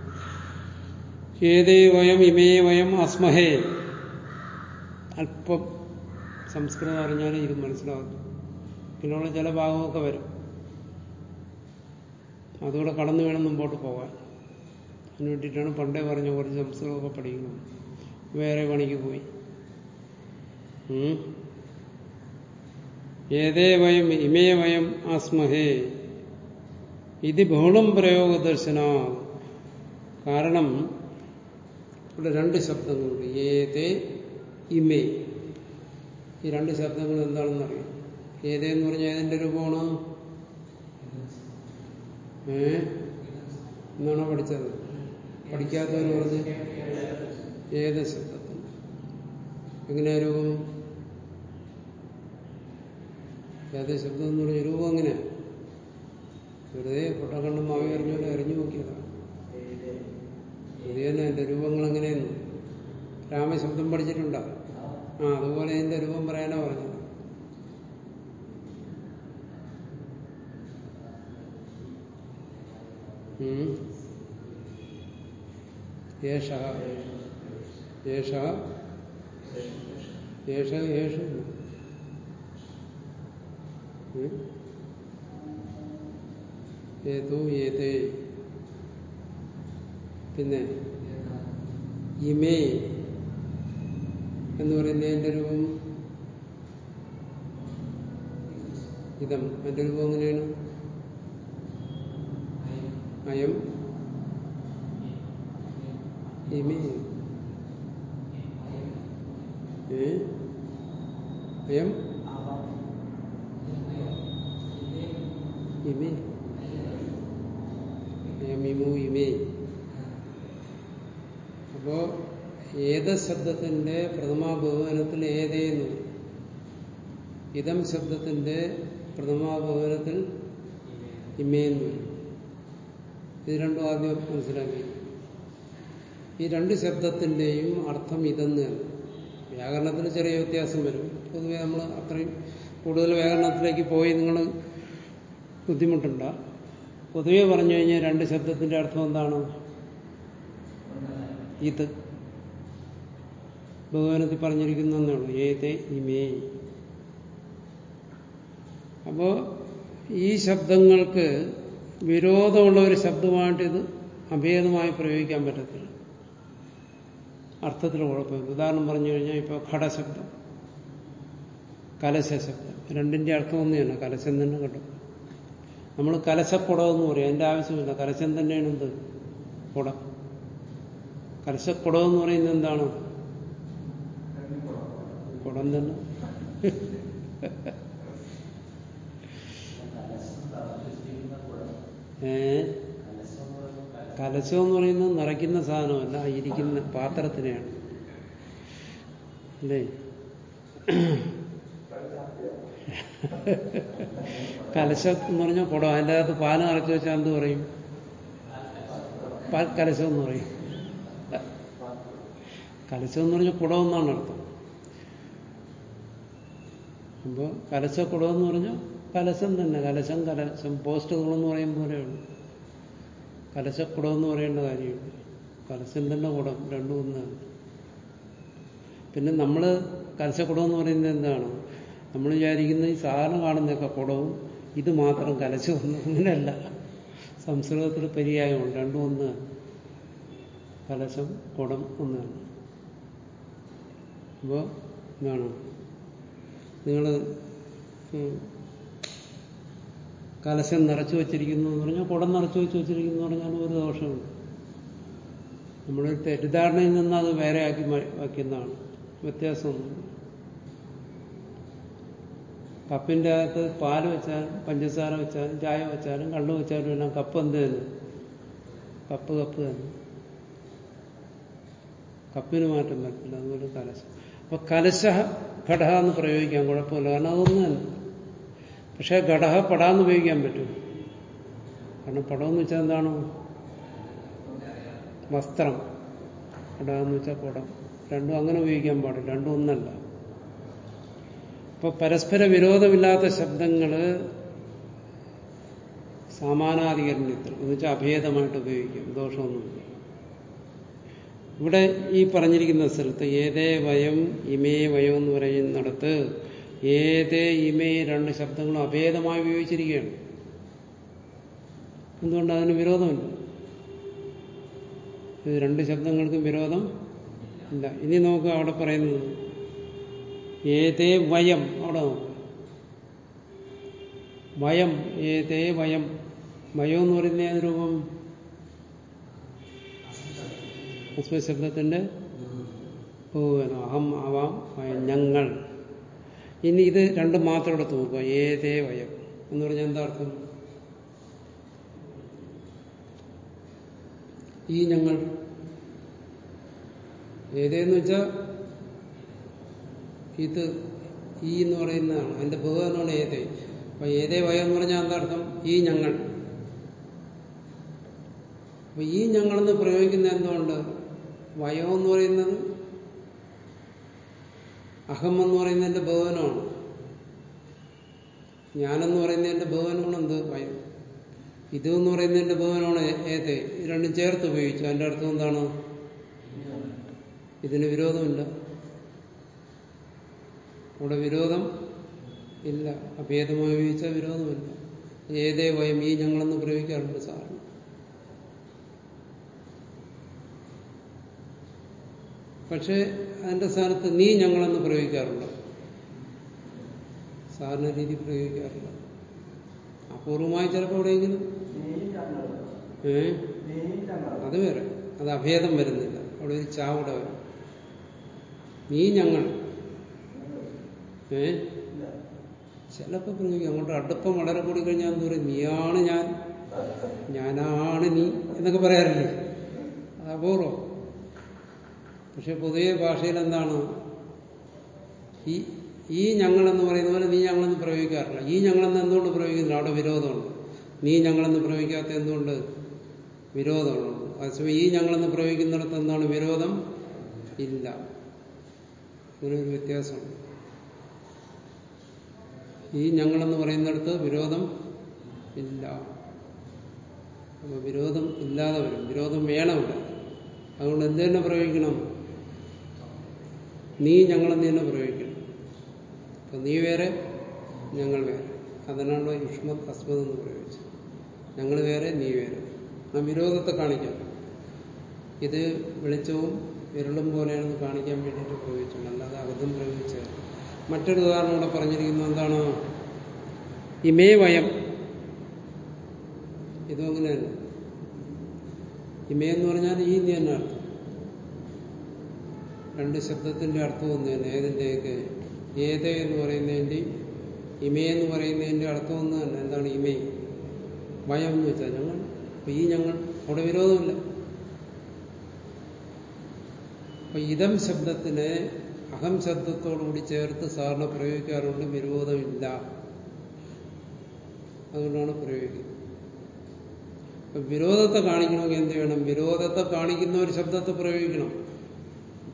ഏതേ വയം ഇമേ വയം അസ്മഹേ അല്പം സംസ്കൃതം അറിഞ്ഞാലേ ഇത് മനസ്സിലാകും പിന്നെയുള്ള ചില ഭാഗമൊക്കെ വരും. അതുകൂടെ കടന്നു വേണം മുമ്പോട്ട് പോകാൻ. അതിന് വേണ്ടിയിട്ടാണ് പണ്ടേ പറഞ്ഞ കുറച്ച് സംസ്കൃതമൊക്കെ പഠിക്കുന്നത്. വേറെ പണിക്ക് പോയി. ഏതേ വയം ഇമേ വയം ആസ്മഹേ. ഇത് ബഹുളം പ്രയോഗദർശന. കാരണം ഇവിടെ രണ്ട് ശബ്ദങ്ങളുണ്ട്. ഏതേ ഇമേ. ഈ രണ്ട് ശബ്ദങ്ങൾ എന്താണെന്ന് അറിയാം ഏതേന്ന് പറഞ്ഞാൽ ഏതിന്റെ രൂപമാണ് ഏ? എന്നാണോ പഠിച്ചത്? പഠിക്കാത്തവർ പറഞ്ഞ് ഏത് ശബ്ദത്തിന് എങ്ങനെയാ രൂപം? ഏത് ശബ്ദം എന്ന് പറഞ്ഞ രൂപം എങ്ങനെയാ വെറുതെ പൊട്ടക്കണ്ണും മാവി എറിഞ്ഞോലെ എറിഞ്ഞു നോക്കിയതാണ്. അതുതന്നെ തന്നെ എന്റെ രൂപങ്ങൾ എങ്ങനെയെന്ന്? രാമശബ്ദം പഠിച്ചിട്ടുണ്ടോ? ആ അതുപോലെ എന്റെ രൂപം പറയാനാ പറഞ്ഞത്. പിന്നെ ഇമേ എന്ന് പറയുന്നതിന്റെ രൂപം? ഇതം. എന്റെ രൂപം എങ്ങനെയാണ്? അയം ഇമേ അയം ഇമു ഇമേ അപ്പോ ഏത ശബ്ദത്തിന്റെ പ്രഥമാ ബഹുവനത്തിൽ ഏതേന്ന് ഇതം ശബ്ദത്തിന്റെ പ്രഥമാ ബഹുവനത്തിൽ ഇമേന്ന് വരും ഇത് രണ്ടും ആദ്യം മനസ്സിലാക്കി ഈ രണ്ട് ശബ്ദത്തിന്റെയും അർത്ഥം ഇതെന്നാണ് വ്യാകരണത്തിൽ ചെറിയ വ്യത്യാസം വരും. പൊതുവെ നമ്മൾ അത്രയും കൂടുതൽ വ്യാകരണത്തിലേക്ക് പോയി നിങ്ങൾ ബുദ്ധിമുട്ടുണ്ട. പൊതുവെ പറഞ്ഞു കഴിഞ്ഞാൽ രണ്ട് ശബ്ദത്തിന്റെ അർത്ഥം എന്താണ്? ഇത്. ബഹുവനത്തിൽ പറഞ്ഞിരിക്കുന്നതാണ് ഏതേ ഇമേ. അപ്പോ ഈ ശബ്ദങ്ങൾക്ക് വിരോധമുള്ള ഒരു ശബ്ദമായിട്ട് ഇത് അഭേദമായി പ്രയോഗിക്കാൻ പറ്റത്തില്ല. അർത്ഥത്തിൽ കുഴപ്പമില്ല. ഉദാഹരണം പറഞ്ഞു കഴിഞ്ഞാൽ ഇപ്പോൾ ഘടശബ്ദം കലശശബ്ദം രണ്ടിന്റെ അർത്ഥം ഒന്ന് തന്നെ. കലശം തന്നെ കണ്ടു നമ്മൾ കലശക്കുടം എന്ന് പറയും. അതിന്റെ ആവശ്യമില്ല. കലശം തന്നെയാണ് എന്ത്? കുടം. കലശക്കുടം എന്ന് പറയുന്നത് എന്താണ്? കുടം തന്നെ. ഏ? കലശം എന്ന് പറയുന്നത് നിറയ്ക്കുന്ന സാധനമല്ല ഇരിക്കുന്ന പാത്രത്തിനെയാണ്. അല്ലേ? കലശം എന്ന് പറഞ്ഞാൽ കുടം. അതിന്റെ അകത്ത് പാൽ നിറച്ചു വെച്ചാൽ എന്ത് പറയും? കലശം എന്ന് പറയും. കലശം എന്ന് പറഞ്ഞാൽ കുടം എന്നാണ് അർത്ഥം. അപ്പോൾ കലശക്കുടം എന്ന് പറഞ്ഞാൽ കലശം തന്നെ. കലശം കലശം പോസ്റ്റ് എന്ന് പറയും പോലെയുള്ളൂ. കലശക്കുടം എന്ന് പറയേണ്ട കാര്യമില്ല കലശം തന്നെ കുടം രണ്ടും ഒന്നാണ്. പിന്നെ നമ്മൾ കലശക്കുടം എന്ന് പറയുന്നത് എന്താണ്? നമ്മൾ വിചാരിക്കുന്ന ഈ സാധാരണ കാണുന്നൊക്കെ കുടവും ഇത് മാത്രം കലശമൊന്നും അങ്ങനെയല്ല. സംസ്കൃതത്തിൽ പര്യായമുണ്ട് രണ്ടും ഒന്ന് കലശം കുടം ഒന്നാണ്. അപ്പോൾ എന്താണ് നിങ്ങൾ കലശം നിറച്ചു വച്ചിരിക്കുന്നു എന്ന് പറഞ്ഞാൽ കുടം നിറച്ചു വെച്ച് വെച്ചിരിക്കുന്നു എന്ന് പറഞ്ഞാൽ ഒരു ദോഷമുണ്ട് നമ്മൾ തെറ്റിദ്ധാരണയിൽ നിന്ന് അത് വേറെ ആക്കി വയ്ക്കുന്നതാണ് വ്യത്യാസമൊന്നും കപ്പിന്റെ അകത്ത് പാൽ വെച്ചാലും പഞ്ചസാര വെച്ചാലും ചായ വെച്ചാലും കള്ളു വെച്ചാലും എല്ലാം കപ്പ് എന്ത് തന്നെ? കപ്പ് കപ്പ് തന്നെ. കപ്പിന് മാറ്റം പറ്റില്ല അതുപോലെ കലശം. അപ്പൊ കലശ ഘടക എന്ന് പ്രയോഗിക്കാൻ കുഴപ്പമില്ല. കാരണം അതൊന്നും തന്നെ പക്ഷെ ഘടക പടാന്ന് ഉപയോഗിക്കാൻ പറ്റും. കാരണം പടമെന്ന് വെച്ചാൽ എന്താണ്? വസ്ത്രം. പടാന്ന് വെച്ചാൽ പടം. രണ്ടും അങ്ങനെ ഉപയോഗിക്കാൻ പാടില്ല. രണ്ടും ഒന്നല്ല. ഇപ്പൊ പരസ്പര വിരോധമില്ലാത്ത ശബ്ദങ്ങൾ സമാനാധികരണത്തിൽ എന്ന് വെച്ചാൽ അഭേദമായിട്ട് ഉപയോഗിക്കും. ദോഷമൊന്നുമില്ല. ഇവിടെ ഈ പറഞ്ഞിരിക്കുന്ന സ്ഥലത്ത് ഏതേ വയം ഇമേ വയം എന്ന് പറയുന്നിടത്ത് ഏതേ ഇമേ രണ്ട് ശബ്ദങ്ങളും അഭേദമായി ഉപയോഗിച്ചിരിക്കുകയാണ്. എന്തുകൊണ്ട് അതിന് വിരോധമില്ല? ഇത് രണ്ട് ശബ്ദങ്ങൾക്കും വിരോധം ഇല്ല. ഇനി നോക്കുക അവിടെ പറയുന്നത് ഏതേ വയം അവിടെ നോക്കുക വയം ഏതേ വയം. വയം എന്ന് പറയുന്ന ഏത് രൂപം? അസ്മശബ്ദത്തിന്റെ ബഹുവനം അഹം ആവാം ഞങ്ങൾ. ഇനി ഇത് രണ്ടും മാത്രം ഇവിടെ നോക്കുക ഏതേ വയം. എന്ന് പറഞ്ഞാൽ എന്താ അർത്ഥം? ഈ ഞങ്ങൾ ഏതേന്ന് വെച്ചാൽ ഇത് ഈ എന്ന് പറയുന്നതാണ്. അതിന്റെ ബഹുമാനമാണ് ഏതേ? അപ്പൊ ഏതേ വയം എന്ന് പറഞ്ഞാൽ എന്താ അർത്ഥം? ഈ ഞങ്ങൾ. അപ്പൊ ഈ ഞങ്ങളെന്ന് പ്രയോഗിക്കുന്ന എന്തുകൊണ്ട്? വയം എന്ന് പറയുന്നത് അഹം എന്ന് പറയുന്നതിന്റെ ബഹുവനമാണ്. ഞാനെന്ന് പറയുന്നതിന്റെ ബഹുവനമാണ് എന്ത് ഇതെന്ന് ഇത് എന്ന് പറയുന്നതിന്റെ ബഹുവനമാണ് ഏതേ? ഇത് രണ്ടും ചേർത്ത് ഉപയോഗിച്ചു അതിന്റെ അർത്ഥം എന്താണ്? ഇതിന് വിരോധമില്ല. അവിടെ വിരോധം ഇല്ല. അഭേദമായി ഉപയോഗിച്ചാൽ വിരോധമില്ല. ഏതേ വയം ഈ ഞങ്ങളെന്ന് പ്രയോഗിക്കാറുണ്ട് സാറിന് പക്ഷേ അതിന്റെ സ്ഥാനത്ത് നീ ഞങ്ങളെന്ന് പ്രയോഗിക്കാറുണ്ട്. സാധാരണ രീതി പ്രയോഗിക്കാറില്ല. അപൂർവമായി ചിലപ്പോൾ എവിടെയെങ്കിലും? ഏ? അത് വേറെ. അത് അഭേദം വരുന്നില്ല. അവിടെ ഒരു ചാവിടെ വരും. നീ ഞങ്ങൾ. ഏ? ചിലപ്പോൾ പ്രയോഗിക്കും. അങ്ങോട്ട് അടുപ്പം വളരെ കൂടി കഴിഞ്ഞാൽ എന്ന് പറയും നീയാണ് ഞാൻ. ഞാനാണ് നീ എന്നൊക്കെ പറയാറില്ലേ? അത് അപൂർവം. പക്ഷെ പൊതുവെ ഭാഷയിൽ എന്താണ്? ഈ ഈ ഞങ്ങളെന്ന് പറയുന്ന പോലെ നീ ഞങ്ങളെന്ന് പ്രയോഗിക്കാറില്ല. ഈ ഞങ്ങളെന്ന് എന്തുകൊണ്ട് പ്രയോഗിക്കുന്നില്ല? അവിടെ വിരോധമുണ്ട്. നീ ഞങ്ങളെന്ന് പ്രയോഗിക്കാത്ത എന്തുകൊണ്ട്? വിരോധമുണ്ട്. അതേസമയം ഈ ഞങ്ങളെന്ന് പ്രയോഗിക്കുന്നിടത്ത് എന്താണ് വിരോധം? ഇല്ല. അങ്ങനെ ഒരു വ്യത്യാസമുണ്ട്. ഈ ഞങ്ങളെന്ന് പറയുന്നിടത്ത് വിരോധം ഇല്ല. വിരോധം ഇല്ലാതെ വരും. വിരോധം വേണമില്ല അതുകൊണ്ട് എന്ത് തന്നെ പ്രയോഗിക്കണം? നീ ഞങ്ങളെന്ന് തന്നെ പ്രയോഗിക്കണം. അപ്പൊ നീ വേറെ ഞങ്ങൾ വേറെ. അതിനാണല്ലോ യുഷ്മത് അസ്മത് എന്ന് പ്രയോഗിച്ചത്. ഞങ്ങൾ വേറെ നീ വേറെ. ആ വിരോധത്തെ കാണിക്കാം. ഇത് വെളിച്ചവും വിരളും പോലെയാണെന്ന് കാണിക്കാൻ വേണ്ടിയിട്ട് പ്രയോഗിച്ചിട്ടുണ്ട് അല്ലാതെ അബദ്ധം പ്രയോഗിച്ചത് മറ്റൊരു ഉദാഹരണം ഇവിടെ പറഞ്ഞിരിക്കുന്നത് എന്താണ്? ഇമേ വയം. ഇതും അങ്ങനെയാണ് ഇമേ എന്ന് പറഞ്ഞാൽ ഈ തന്നെ അർത്ഥം. രണ്ട് ശബ്ദത്തിന്റെ അർത്ഥം ഒന്ന് തന്നെ ഏതിന്റെയൊക്കെ ഏത് എന്ന് പറയുന്നതിന്റെയും ഇമേ എന്ന് പറയുന്നതിന്റെ അർത്ഥം ഒന്ന് തന്നെ എന്താണ് ഇമേ? ഭയം എന്ന് വെച്ചാൽ ഞങ്ങൾ അപ്പൊ ഈ ഞങ്ങൾ അവിടെ വിരോധമില്ല. അപ്പൊ ഇതം ശബ്ദത്തിനെ അഹം ശബ്ദത്തോടുകൂടി ചേർത്ത് സാറിന് പ്രയോഗിക്കാറുണ്ട്. വിരോധമില്ല. അതുകൊണ്ടാണ് പ്രയോഗിക്കുന്നത്. വിരോധത്തെ കാണിക്കണമെങ്കിൽ എന്ത് വേണം വിരോധത്തെ കാണിക്കുന്ന ഒരു ശബ്ദത്തെ പ്രയോഗിക്കണം.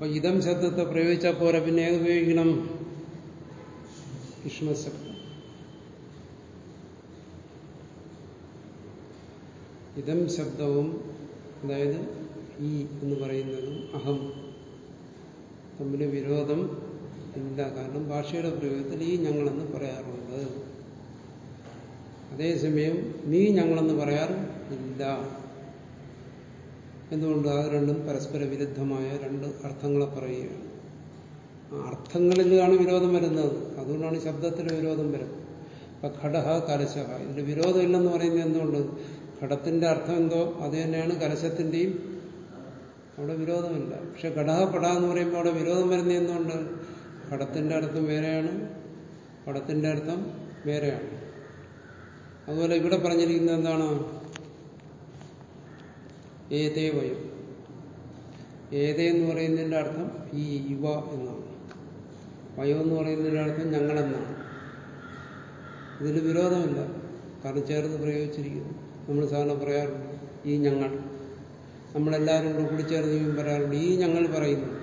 അപ്പൊ ഇതം ശബ്ദത്തെ പ്രയോഗിച്ചാൽ പോരാ പിന്നെ ഏത് ഉപയോഗിക്കണം? യുഷ്മശബ്ദം ഇതം ശബ്ദവും അതായത് ഈ എന്ന് പറയുന്നതും അഹം തമ്മിൽ വിരോധം ഇല്ല കാരണം ഭാഷയുടെ പ്രയോഗത്തിൽ ഈ ഞങ്ങളെന്ന് പറയാറുണ്ട്. അതേസമയം നീ ഞങ്ങളെന്ന് പറയാറ് ഇല്ല. എന്തുകൊണ്ട് ആ രണ്ടും പരസ്പര വിരുദ്ധമായ രണ്ട് അർത്ഥങ്ങളെ പറയുകയാണ്. അർത്ഥങ്ങളിലാണ് വിരോധം വരുന്നത്? അതുകൊണ്ടാണ് ശബ്ദത്തിന് വിരോധം വരുന്നത്. അപ്പൊ ഘടഹ കലശഹ. ഇതിൽ വിരോധമില്ലെന്ന് പറയുന്നത് എന്തുകൊണ്ട്? ഘടത്തിന്റെ അർത്ഥം എന്തോ? അത് തന്നെയാണ് കലശത്തിന്റെയും അവിടെ വിരോധമില്ല. പക്ഷെ ഘടക പട എന്ന് പറയുമ്പോൾ അവിടെ വിരോധം വരുന്നത് എന്തുകൊണ്ട്? ഘടത്തിന്റെ അർത്ഥം വേറെയാണ് പടത്തിന്റെ അർത്ഥം വേറെയാണ്. അതുപോലെ ഇവിടെ പറഞ്ഞിരിക്കുന്നത് എന്താണ്? ഏതേ വയം. ഏതേ എന്ന് പറയുന്നതിന്റെ അർത്ഥം ഈ യുവ എന്നാണ്. വയോ എന്ന് പറയുന്നതിന്റെ അർത്ഥം ഞങ്ങളെന്നാണ്. ഇതിൽ വിരോധമില്ല. കാരണം ചേർന്ന് പ്രയോഗിച്ചിരിക്കുന്നു. നമ്മൾ സാധാരണ പറയാറുണ്ട് ഈ ഞങ്ങൾ. നമ്മളെല്ലാവരും കൂടെ കൂടി ചേർന്ന് പറയാറുണ്ട് ഈ ഞങ്ങൾ പറയുന്നു.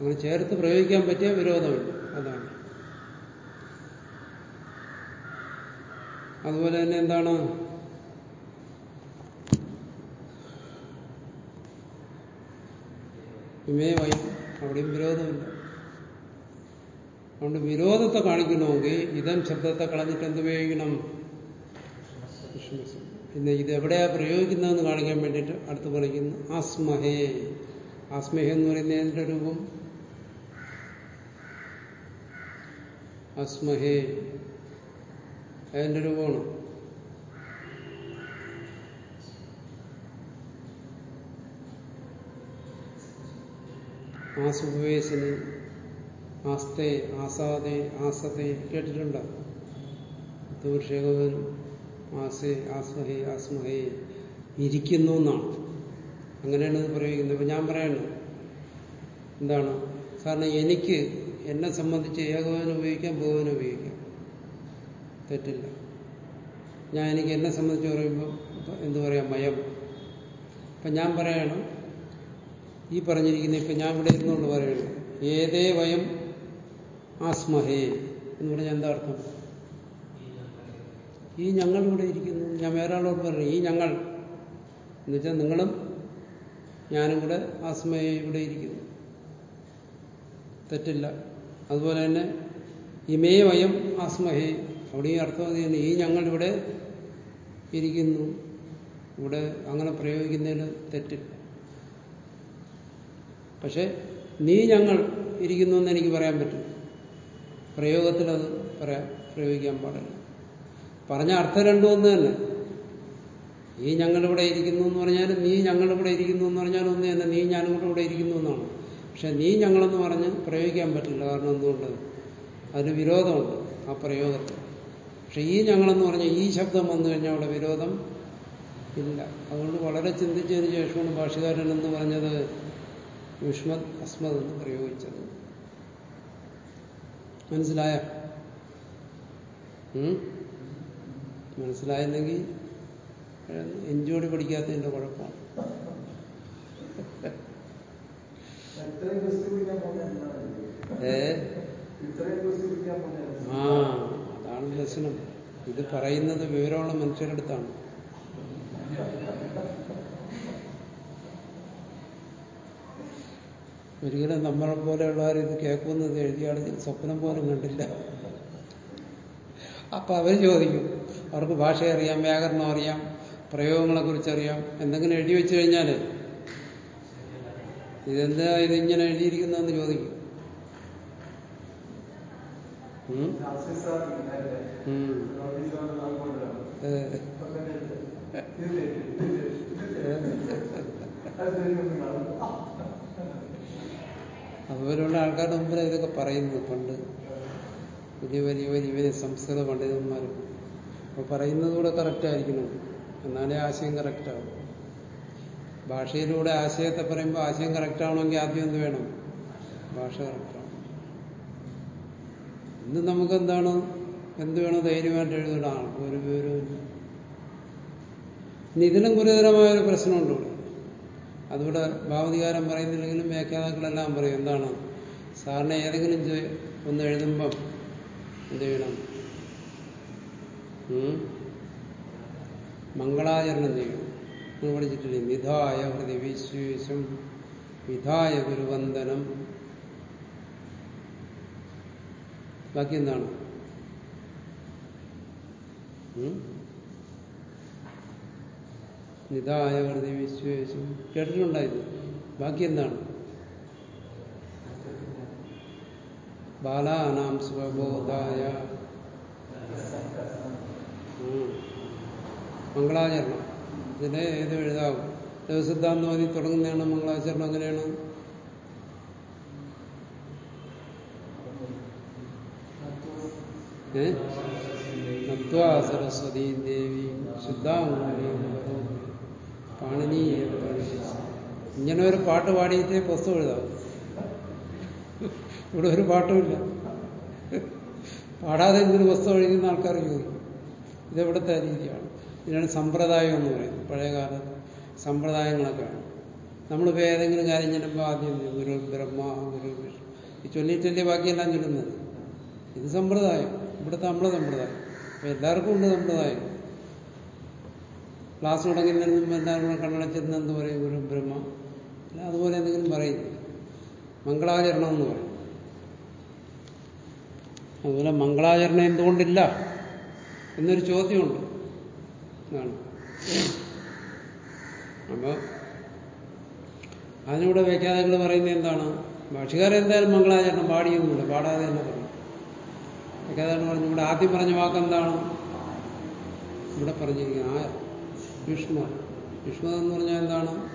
അങ്ങനെ ചേർത്ത് പ്രയോഗിക്കാൻ പറ്റിയ വിരോധമില്ല. അതാണ്. അതുപോലെ തന്നെ എന്താണ്? ഇമേ വൈ അവിടെയും വിരോധമില്ല. അതുകൊണ്ട് വിരോധത്തെ കാണിക്കണമെങ്കിൽ ഇതം ശബ്ദത്തെ കളഞ്ഞിട്ട് എന്ത് ഉപയോഗിക്കണം? വിഷ്ണുസം പിന്നെ ഇത് എവിടെയാ പ്രയോഗിക്കുന്നതെന്ന് കാണിക്കാൻ വേണ്ടിയിട്ട് അടുത്ത് പറയുന്നു ആസ്മഹേ. ആസ്മഹേ എന്ന് പറയുന്നതിന്റെ രൂപം? അസ്മഹേ അതിന്റെ രൂപമാണ്? ആസുപവേശന് ആസ്തേ ആസാദേ ആസതേ കേട്ടിട്ടുണ്ടോ. തീർച്ചയായും ആസേ ആസ്മഹേ ആസ്മഹേ ഇരിക്കുന്നു എന്നാണ്. അങ്ങനെയാണ് ഇത് പ്രയോഗിക്കുന്നത് അപ്പൊ ഞാൻ പറയണം എന്താണ്? കാരണം എനിക്ക് എന്നെ സംബന്ധിച്ച് ഏകവനം ഉപയോഗിക്കാം ഭഗവാനും ഉപയോഗിക്കാം. തെറ്റില്ല. ഞാൻ എനിക്ക് എന്നെ സംബന്ധിച്ച് പറയുമ്പോൾ എന്ത് പറയാം? ഭയം. അപ്പം ഞാൻ പറയണം ഈ പറഞ്ഞിരിക്കുന്ന ഇപ്പം ഞാൻ ഇവിടെ ഇരുന്നുകൊണ്ട് പറയണം ഏതേ വയം ആസ്മഹേ എന്ന് പറഞ്ഞാൽ എന്താ അർത്ഥം? ഈ ഞങ്ങൾ ഇവിടെ ഇരിക്കുന്നു. ഞാൻ വേറെ ആളോട് പറഞ്ഞു ഈ ഞങ്ങൾ. എന്നുവെച്ചാൽ നിങ്ങളും ഞാനും കൂടെ ആസ്മയെ ഇവിടെ ഇരിക്കുന്നു. തെറ്റില്ല. അതുപോലെ തന്നെ ഇമേ വയം ആസ്മഹേ. അവിടെ ഈ അർത്ഥം ചെയ്യുന്നു ഈ ഞങ്ങൾ ഇവിടെ ഇരിക്കുന്നു. ഇവിടെ അങ്ങനെ പ്രയോഗിക്കുന്നതിന് തെറ്റില്ല. പക്ഷെ നീ ഞങ്ങൾ ഇരിക്കുന്നു എന്ന് എനിക്ക് പറയാൻ പറ്റും. പ്രയോഗത്തിൽ അത് പറയാ പ്രയോഗിക്കാൻ പാടില്ല. പറഞ്ഞ അർത്ഥം രണ്ടും ഒന്ന് തന്നെ. നീ ഞങ്ങളിവിടെ ഇരിക്കുന്നു എന്ന് പറഞ്ഞാൽ നീ ഞങ്ങളിവിടെ ഇരിക്കുന്നു എന്ന് പറഞ്ഞാൽ ഒന്ന് തന്നെ. നീ ഞാനും കൂടെ ഇവിടെ ഇരിക്കുന്നു എന്നാണ്. പക്ഷെ നീ ഞങ്ങളെന്ന് പറഞ്ഞ് പ്രയോഗിക്കാൻ പറ്റില്ല. കാരണം എന്തുകൊണ്ട്? അതിന് വിരോധമുണ്ട് ആ പ്രയോഗത്തിൽ. പക്ഷെ ഈ ഞങ്ങളെന്ന് പറഞ്ഞ ഈ ശബ്ദം വന്നു കഴിഞ്ഞാൽ അവിടെ വിരോധം ഇല്ല. അതുകൊണ്ട് വളരെ ചിന്തിച്ചതിന് ശേഷമാണ് ഭാഷകാരൻ എന്ന് പറഞ്ഞത് വിഷ്മത് അസ്മത് എന്ന് പ്രയോഗിച്ചത്. മനസ്സിലായ? മനസ്സിലായില്ലെങ്കിൽ എഞ്ചോടി പഠിക്കാത്തതിന്റെ കുഴപ്പമാണ്. ഏ? ആ അതാണ് പ്രശ്നം ഇത് പറയുന്നത് വിവരമുള്ള മനുഷ്യരുടെ അടുത്താണ്. ഒരിക്കലും നമ്മളെ പോലെയുള്ളവർ ഇത് കേൾക്കുന്നത് എഴുതിയാണെങ്കിൽ സ്വപ്നം പോലും കണ്ടില്ല അപ്പൊ അവർ ചോദിക്കും അവർക്ക് ഭാഷ അറിയാം വ്യാകരണം അറിയാം പ്രയോഗങ്ങളെ കുറിച്ചറിയാം എന്തെങ്കിലും എഴുതി വെച്ചു കഴിഞ്ഞാൽ ഇതെന്താ ഇതിങ്ങനെ എഴുതിയിരിക്കുന്നതെന്ന് ചോദിക്കും. ഏ. അതുപോലെയുള്ള ആൾക്കാരുടെ മുമ്പിൽ ഇതൊക്കെ പറയുന്നത് പണ്ട് വലിയ വലിയ വലിയ വലിയ സംസ്കൃത പണ്ഡിതന്മാരും അപ്പൊ പറയുന്നത് കൂടെ കറക്റ്റ് ആയിരിക്കണം. എന്നാലേ ആശയം കറക്റ്റാവും ഭാഷയിലൂടെ ആശയത്തെ പറയുമ്പോൾ ആശയം കറക്റ്റ് ആവണമെങ്കിൽ ആദ്യം എന്ത് വേണം? ഭാഷ കറക്റ്റ് ആവണം. ഇന്ന് നമുക്ക് എന്താണ് എന്ത് വേണോ ധൈര്യമായിട്ട് എഴുതണം ഒരു വിവരവും ഇനി ഇതിലും ഗുരുതരമായ ഒരു പ്രശ്നമുണ്ട് ഇവിടെ അതുകൂടെ ഭാവതികാരം പറയുന്നില്ലെങ്കിലും വ്യാഖ്യാതാക്കളെല്ലാം പറയും. എന്താണ്? സാറിന് ഏതെങ്കിലും ഒന്ന് എഴുതുമ്പം എന്ത് ചെയ്യണം? മംഗളാചരണം ചെയ്യണം. നിങ്ങൾ പഠിച്ചിട്ടില്ലേ? വിധായ ഹൃദയ വിശ്വേശം വിധായ ഗുരുവന്ദനം. ബാക്കി എന്താണ്? നിതായ ഹൃദയ വിശ്വേശം കേട്ടിട്ടുണ്ടായത് ബാക്കി എന്താണ്? ബാലാനാം സ്വബോധായ. മംഗളാചരണം. ഇതിനെ ഏത് എഴുതാവും? ദേവസിദ്ധാന്തവാദി തുടങ്ങുന്നതാണ് മംഗളാചരണം. അങ്ങനെയാണ് ഏ? നത്വാ സരസ്വതീ ദേവി ശുദ്ധാംഗുലീം പാണിനീയ ഇങ്ങനെ ഒരു പാട്ട് പാടിയിട്ടേ പുസ്തകം എഴുതാം. ഇവിടെ ഒരു പാട്ടുമില്ല പാടാതെ എന്തൊരു പുസ്തകം എഴുതുന്ന ആൾക്കാർ ചോദിക്കും. ഇതെവിടുത്തെ രീതിയാണ്? ഇതിനാണ് സമ്പ്രദായം എന്ന് പറയുന്നത്. പഴയകാലത്ത് സമ്പ്രദായങ്ങളൊക്കെയാണ് നമ്മളിപ്പോൾ ഏതെങ്കിലും കാര്യം ചെല്ലുമ്പോൾ ആദ്യം ഗുരു ബ്രഹ്മ ഗുരു വിഷ്ണു. ഈ ചൊല്ലിയിട്ടല്ലേ ബാക്കിയെല്ലാം ചൊല്ലുന്നത്. ഇത് സമ്പ്രദായം. ഇവിടുത്തെ നമ്മളെ സമ്പ്രദായം. എല്ലാവർക്കും ഉണ്ട് സമ്പ്രദായം. ക്ലാസ് തുടങ്ങുന്നതിന് മുമ്പ് എല്ലാവരും കൂടെ കണ്ണടച്ചിരുന്ന് എന്ത് പറയും? ഒരു ബ്രഹ്മ. അല്ല അതുപോലെ എന്തെങ്കിലും പറയും. മംഗളാചരണം എന്ന് പറയും. അതുപോലെ മംഗളാചരണം എന്തുകൊണ്ടില്ല എന്നൊരു ചോദ്യമുണ്ട്. എന്നാണ് അപ്പോൾ അതിനൂടെ വ്യാഖ്യാതാക്കൾ പറയുന്നത് എന്താണ്? ഭാഷകാരൻ എന്തായാലും മംഗളാചരണം പാടിയൊന്നുമില്ല. പാടാതെ തന്നെ പറയും. വയ്ക്കാതെ പറഞ്ഞു ഇവിടെ ആദ്യം പറഞ്ഞ വാക്കെന്താണ്? ഇവിടെ പറഞ്ഞിരിക്കുന്നത് ആ വിഷ്ണു. യുഷ്മ എന്ന് പറഞ്ഞാൽ എന്താണ്?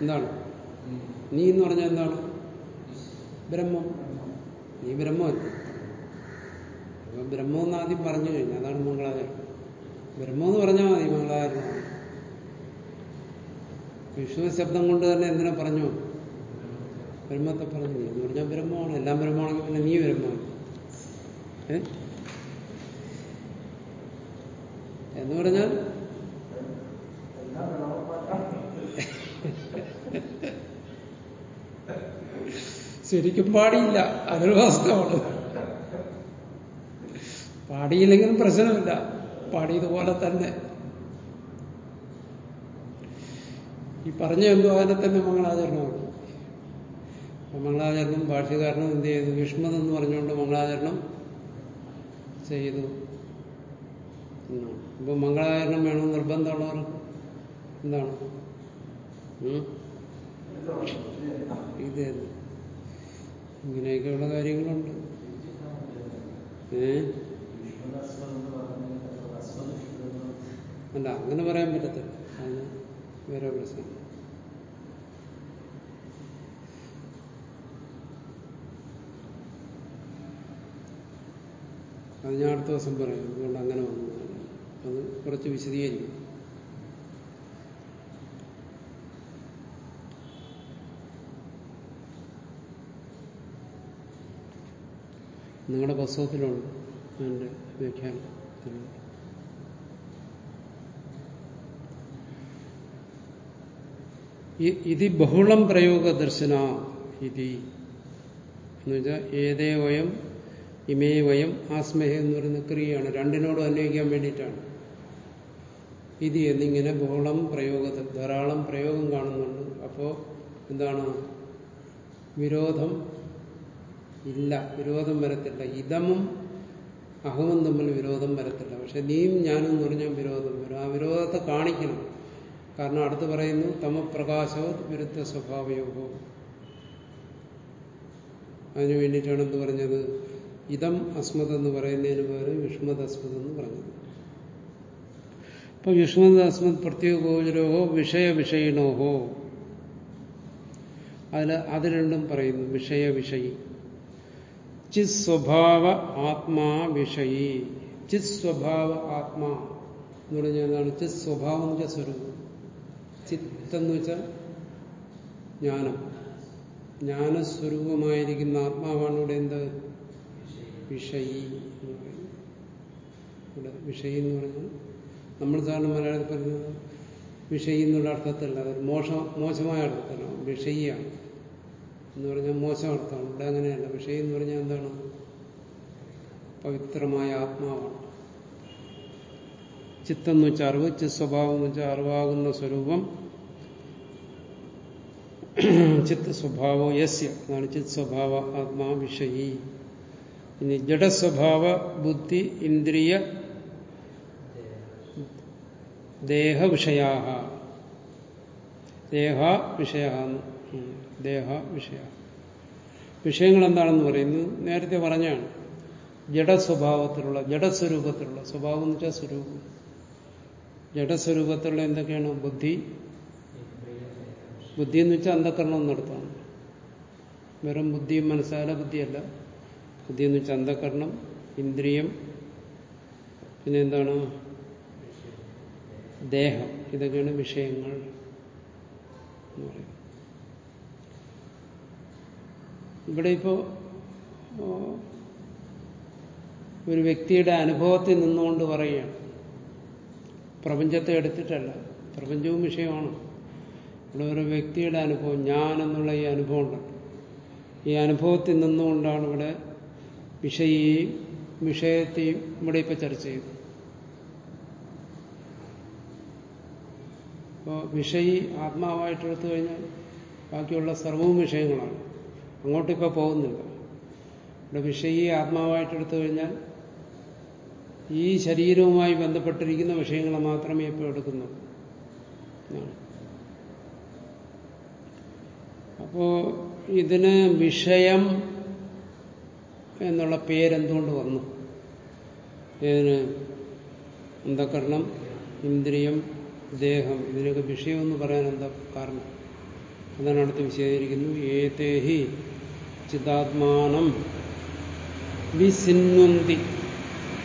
എന്താണ്? നീ എന്ന് പറഞ്ഞാൽ എന്താണ്? ബ്രഹ്മം. നീ ബ്രഹ്മമല്ല. അപ്പൊ ബ്രഹ്മം എന്ന് ആദ്യം പറഞ്ഞു കഴിഞ്ഞു അതാണ് മംഗളാചാരം. ബ്രഹ്മം എന്ന് പറഞ്ഞാൽ മതി മംഗളാചാരം. വിഷ്ണു ശബ്ദം കൊണ്ട് തന്നെ എന്തിനാ പറഞ്ഞു? ബ്രഹ്മത്തെ പറഞ്ഞു. നീ എന്ന് പറഞ്ഞാൽ ബ്രഹ്മമാണ്. എല്ലാം ബ്രഹ്മമാണെങ്കിൽ പിന്നെ നീ ബ്രഹ്മമാണ്. ഏ? എന്ന് പറഞ്ഞാൽ? ശരിക്കും പാടിയില്ല. അതൊരു വാസ്തവമാണ്. പാടിയില്ലെങ്കിലും പ്രശ്നമില്ല. പാടിയതുപോലെ തന്നെ. ഈ പറഞ്ഞ എന്തോ അതിനെ തന്നെ മംഗളാചരണമാണ്. മംഗളാചരണം ഭാഷ്യകാരണം എന്ത് ചെയ്തു? വിഷ്മതെന്ന് പറഞ്ഞുകൊണ്ട് മംഗളാചരണം ചെയ്തു. എന്നാണ് ഇപ്പൊ മംഗളാചരണം വേണം നിർബന്ധമുള്ളവർക്ക് എന്താണ്? ഇത് ഇങ്ങനെയൊക്കെയുള്ള കാര്യങ്ങളുണ്ട്. അല്ല അങ്ങനെ പറയാൻ പറ്റത്തില്ല. അതിന് വേറെ പ്രശ്നം. അത് ഞാൻ അടുത്ത ദിവസം പറയും. അതുകൊണ്ട് അങ്ങനെ വന്നു. അത് കുറച്ച് വിശദീകരിക്കും. നിങ്ങളുടെ പുസ്തകത്തിലുണ്ട് അതിന്റെ വ്യാഖ്യാനം. ഇത് ബഹുളം പ്രയോഗ ദർശന ഇതി എന്ന് വെച്ചാൽ ഏതേ വയം ഇമേ വയം ആസ്മഹ എന്ന് പറയുന്ന ക്രിയയാണ്. രണ്ടിനോടും അന്വയിക്കാൻ വേണ്ടിയിട്ടാണ്. ഇത് എന്നിങ്ങനെ ബഹളം പ്രയോഗത്തിൽ ധാരാളം പ്രയോഗം കാണുന്നുണ്ട്. അപ്പോ എന്താണ്? വിരോധം ഇല്ല. വിരോധം വരത്തില്ല. ഇതമും അഹവും തമ്മിൽ വിരോധം വരത്തില്ല. പക്ഷെ നീയും ഞാനും എന്ന് പറഞ്ഞാൽ വിരോധം വരും. ആ വിരോധത്തെ കാണിക്കണം. കാരണം അടുത്ത് പറയുന്നു തമപ്രകാശവും വിരുദ്ധ സ്വഭാവയോഗവും അതിനു വേണ്ടിയിട്ടാണ് എന്ത് പറഞ്ഞത്? ഇതം അസ്മത് എന്ന് പറയുന്നതിന് പകരം വിഷ്മത് അസ്മത് എന്ന് പറഞ്ഞത്. അപ്പൊ അസ്മത് പ്രത്യേക ഗോചരോഹോ വിഷയ വിഷയിണോഹോ അതിൽ അത് രണ്ടും പറയുന്നു വിഷയ വിഷയി ചിത് സ്വഭാവ ആത്മാ വിഷയി. ചിത് സ്വഭാവ ആത്മാ എന്ന് പറഞ്ഞാൽ എന്താണ്? ചിത് സ്വഭാവം വെച്ചാൽ സ്വരൂപം. ചിത്തെന്ന് വെച്ചാൽ ജ്ഞാനം. ജ്ഞാനസ്വരൂപമായിരിക്കുന്ന ആത്മാവാണ് ഇവിടെ എന്ത്? വിഷയി എന്ന് പറയുന്നത്. ഇവിടെ വിഷയി എന്ന് പറഞ്ഞാൽ നമ്മൾ സാധാരണ മലയാളത്തിൽ പറയുന്നത് വിഷയി എന്നുള്ള അർത്ഥത്തിലല്ല അതൊരു മോശം മോശമായ അർത്ഥത്തിലാണ് വിഷയിയാണ് എന്ന് പറഞ്ഞാൽ മോശം അർത്ഥമാണ്. ഇവിടെ അങ്ങനെയല്ല. വിഷയം എന്ന് പറഞ്ഞാൽ എന്താണ്? പവിത്രമായ ആത്മാവാണ്. ചിത്തം എന്ന് വെച്ചാൽ അറിവ് ചിസ്വഭാവം സ്വഭാവം എന്ന് വെച്ചാൽ അറിവാകുന്ന സ്വരൂപം. ചിത്ത് സ്വഭാവോ യസ്യ. എന്നാണ് ചിത് സ്വഭാവ ആത്മാ വിഷയി. ഇനി ജഡസ്വഭാവ ബുദ്ധി ഇന്ദ്രിയ ദേഹവിഷയാ ദേഹ വിഷയ ദേഹ വിഷയ വിഷയങ്ങൾ എന്താണെന്ന് പറയുന്നത് നേരത്തെ പറഞ്ഞാണ്. ജഡസ്വഭാവത്തിലുള്ള ജഡസ്വരൂപത്തിലുള്ള സ്വഭാവം എന്ന് വെച്ചാൽ സ്വരൂപം. ജഡസ്വരൂപത്തിലുള്ള എന്തൊക്കെയാണ്? ബുദ്ധി. ബുദ്ധി എന്ന് വെച്ചാൽ അന്ധക്കരണം നടത്താണ് വെറും ബുദ്ധിയും മനസ്സാല ബുദ്ധിയല്ല. ബുദ്ധി എന്ന് വെച്ചാൽ അന്ധക്കരണം ഇന്ദ്രിയം. പിന്നെ എന്താണ്? ദേഹം. ഇതൊക്കെയാണ് വിഷയങ്ങൾ ഇവിടെ ഇപ്പോ ഒരു വ്യക്തിയുടെ അനുഭവത്തിൽ നിന്നുകൊണ്ട് പറയുകയാണ്. പ്രപഞ്ചത്തെ എടുത്തിട്ടല്ല. പ്രപഞ്ചവും വിഷയമാണ്. ഇവിടെ ഒരു വ്യക്തിയുടെ അനുഭവം ഞാൻ എന്നുള്ള ഈ അനുഭവം ഉണ്ടല്ലോ ഈ അനുഭവത്തിൽ നിന്നുകൊണ്ടാണ് ഇവിടെ വിഷയെയും വിഷയത്തെയും ഇവിടെ ഇപ്പൊ ചർച്ച ചെയ്തു അപ്പോൾ വിഷയി ആത്മാവായിട്ട് എടുത്തു കഴിഞ്ഞാൽ ബാക്കിയുള്ള സർവവും വിഷയങ്ങളാണ്. അങ്ങോട്ടിപ്പോൾ പോകുന്നില്ല. ഇവിടെ വിഷയി ആത്മാവായിട്ട് എടുത്തു കഴിഞ്ഞാൽ ഈ ശരീരവുമായി ബന്ധപ്പെട്ടിരിക്കുന്ന വിഷയങ്ങളെ മാത്രമേ ഇപ്പോൾ എടുക്കുന്നുള്ളൂ. അപ്പോ ഇതിന് വിഷയം എന്നുള്ള പേരെന്തുകൊണ്ട് വന്നു? ഇതിന് അന്ധകരണം ഇന്ദ്രിയം ദേഹം ഇതിനൊക്കെ വിഷയമെന്ന് പറയാൻ എന്താ കാരണം? അതാണ് അടുത്ത് വിശദീകരിക്കുന്നു. ഏതേഹി ചിതാത്മാനം വിസിന്വന്തി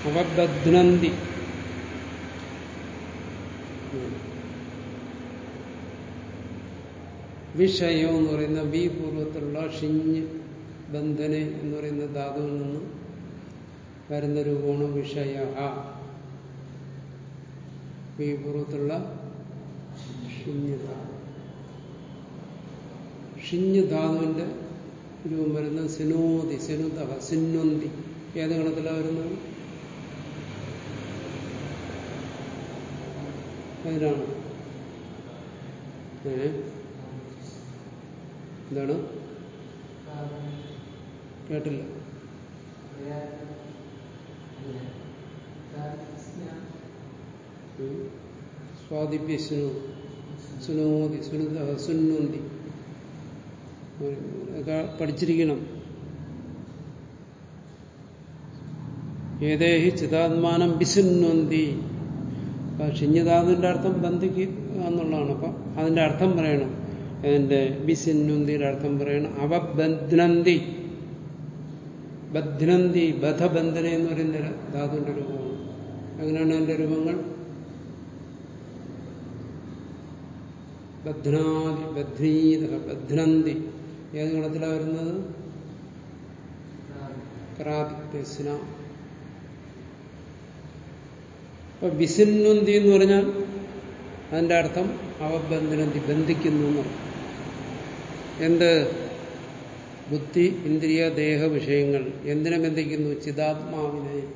അവബധ്നന്തി വിഷയം എന്ന് പറയുന്ന വി പൂർവത്തിലുള്ള ഷിഞ്ഞ് ബന്ധനെ എന്ന് പറയുന്ന ധാതുവിൽ നിന്ന് വരുന്ന രൂപമാണ് വിഷയ. വി പൂർവത്തിലുള്ള ഷിഞ്ഞ് ധാതു ഷിഞ്ഞ് ധാതുവിന്റെ രൂപം വരുന്നത് സിനോതി സിനുത സിന്നുന്തി. ഏത് ഗണത്തിലാണ് വരുന്നത്? അതിനാണ് എന്താണ്? കേട്ടില്ല. സ്വാദിപ്യസ്നു സുനോതി സുനുത പഠിച്ചിരിക്കണം. ഏതേഹി ചിതാത്മാനം ബിസുന്നൊന്തി ഷിഞ്ഞതാതിന്റെ അർത്ഥം ബന്ധിക്കുക എന്നുള്ളതാണ്. അപ്പം അതിന്റെ അർത്ഥം പറയണം. അതിന്റെ ബിസിന്നുന്തിയുടെ അർത്ഥം പറയണം. അവബന്ധനന്തി ബധ്നന്തി ബധബന്ധന എന്ന് പറയുന്ന ധാതുവിന്റെ രൂപമാണ്. അങ്ങനെയാണ് അതിന്റെ രൂപങ്ങൾ. ബധ്നാതി ബധ്നീത ബധ്നന്തി ഏത് ഗണത്തിലാണ് വരുന്നത്? ക്രാതിസ്ന അപ്പൊ വിസിന്നുന്തി എന്ന് പറഞ്ഞാൽ അതിന്റെ അർത്ഥം അവബന്ധനന്തി ബന്ധിക്കുന്നു എന്നർത്ഥം എന്ത്? ബുദ്ധി ഇന്ദ്രിയ ദേഹ വിഷയങ്ങൾ. എന്തിനെ ബന്ധിക്കുന്നു? ചിതാത്മാവിനെ.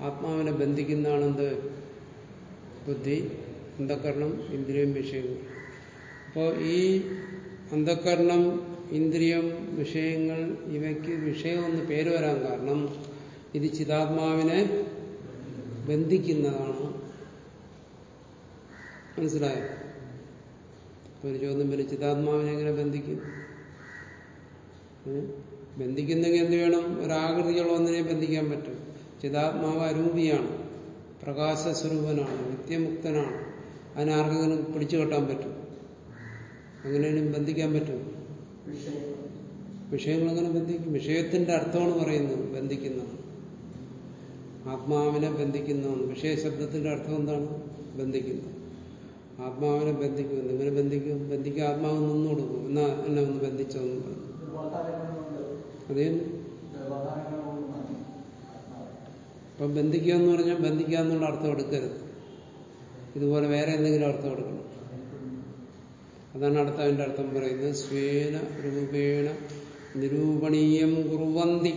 ആത്മാവിനെ ബന്ധിക്കുന്നതാണെന്ത്? ബുദ്ധി അന്ധകരണം ഇന്ദ്രിയം വിഷയങ്ങൾ. അപ്പോൾ ഈ അന്ധകരണം ഇന്ദ്രിയം വിഷയങ്ങൾ ഇവയ്ക്ക് വിഷയമെന്ന് പേര് വരാൻ കാരണം ഇത് ചിതാത്മാവിനെ ബന്ധിക്കുന്നതാണ്. മനസ്സിലായോ? ഒരു ചോദ്യം വരും ചിതാത്മാവിനെ എങ്ങനെ ബന്ധിക്കും? ബന്ധിക്കുന്നെങ്കിൽ എന്ത് വേണം? ഒരാകൃതിയുള്ള ഒന്നിനെ ബന്ധിക്കാൻ പറ്റും. ചിതാത്മാവ് അരൂപിയാണ് പ്രകാശസ്വരൂപനാണ് നിത്യമുക്തനാണ്. അതിനാർക്കെങ്കിലും പിടിച്ചു കെട്ടാൻ പറ്റും. എങ്ങനെയും ബന്ധിക്കാൻ പറ്റും. വിഷയങ്ങൾ അങ്ങനെ ബന്ധിക്കും? വിഷയത്തിന്റെ അർത്ഥമാണ് പറയുന്നത് ബന്ധിക്കുന്നത് ആത്മാവിനെ ബന്ധിക്കുന്നതാണ് വിഷയശബ്ദത്തിന്റെ അർത്ഥം എന്താണ്? ബന്ധിക്കുന്നത് ആത്മാവിനെ ബന്ധിക്കും. എങ്ങനെ ബന്ധിക്കും? ബന്ധിക്കുക ആത്മാവ് നിന്നു എന്നാ എന്നെ ഒന്ന് ബന്ധിച്ചതെന്ന് പറഞ്ഞു. അതേ അപ്പൊ ബന്ധിക്കുക എന്ന് പറഞ്ഞാൽ ബന്ധിക്കുക എന്നുള്ള അർത്ഥം എടുക്കരുത്. ഇതുപോലെ വേറെ എന്തെങ്കിലും അർത്ഥം എടുക്കണം. അതാണ് അടുത്ത അതിന്റെ അർത്ഥം പറയുന്നത്. സ്വേന രൂപേണ നിരൂപണീയം കുറുവന്തി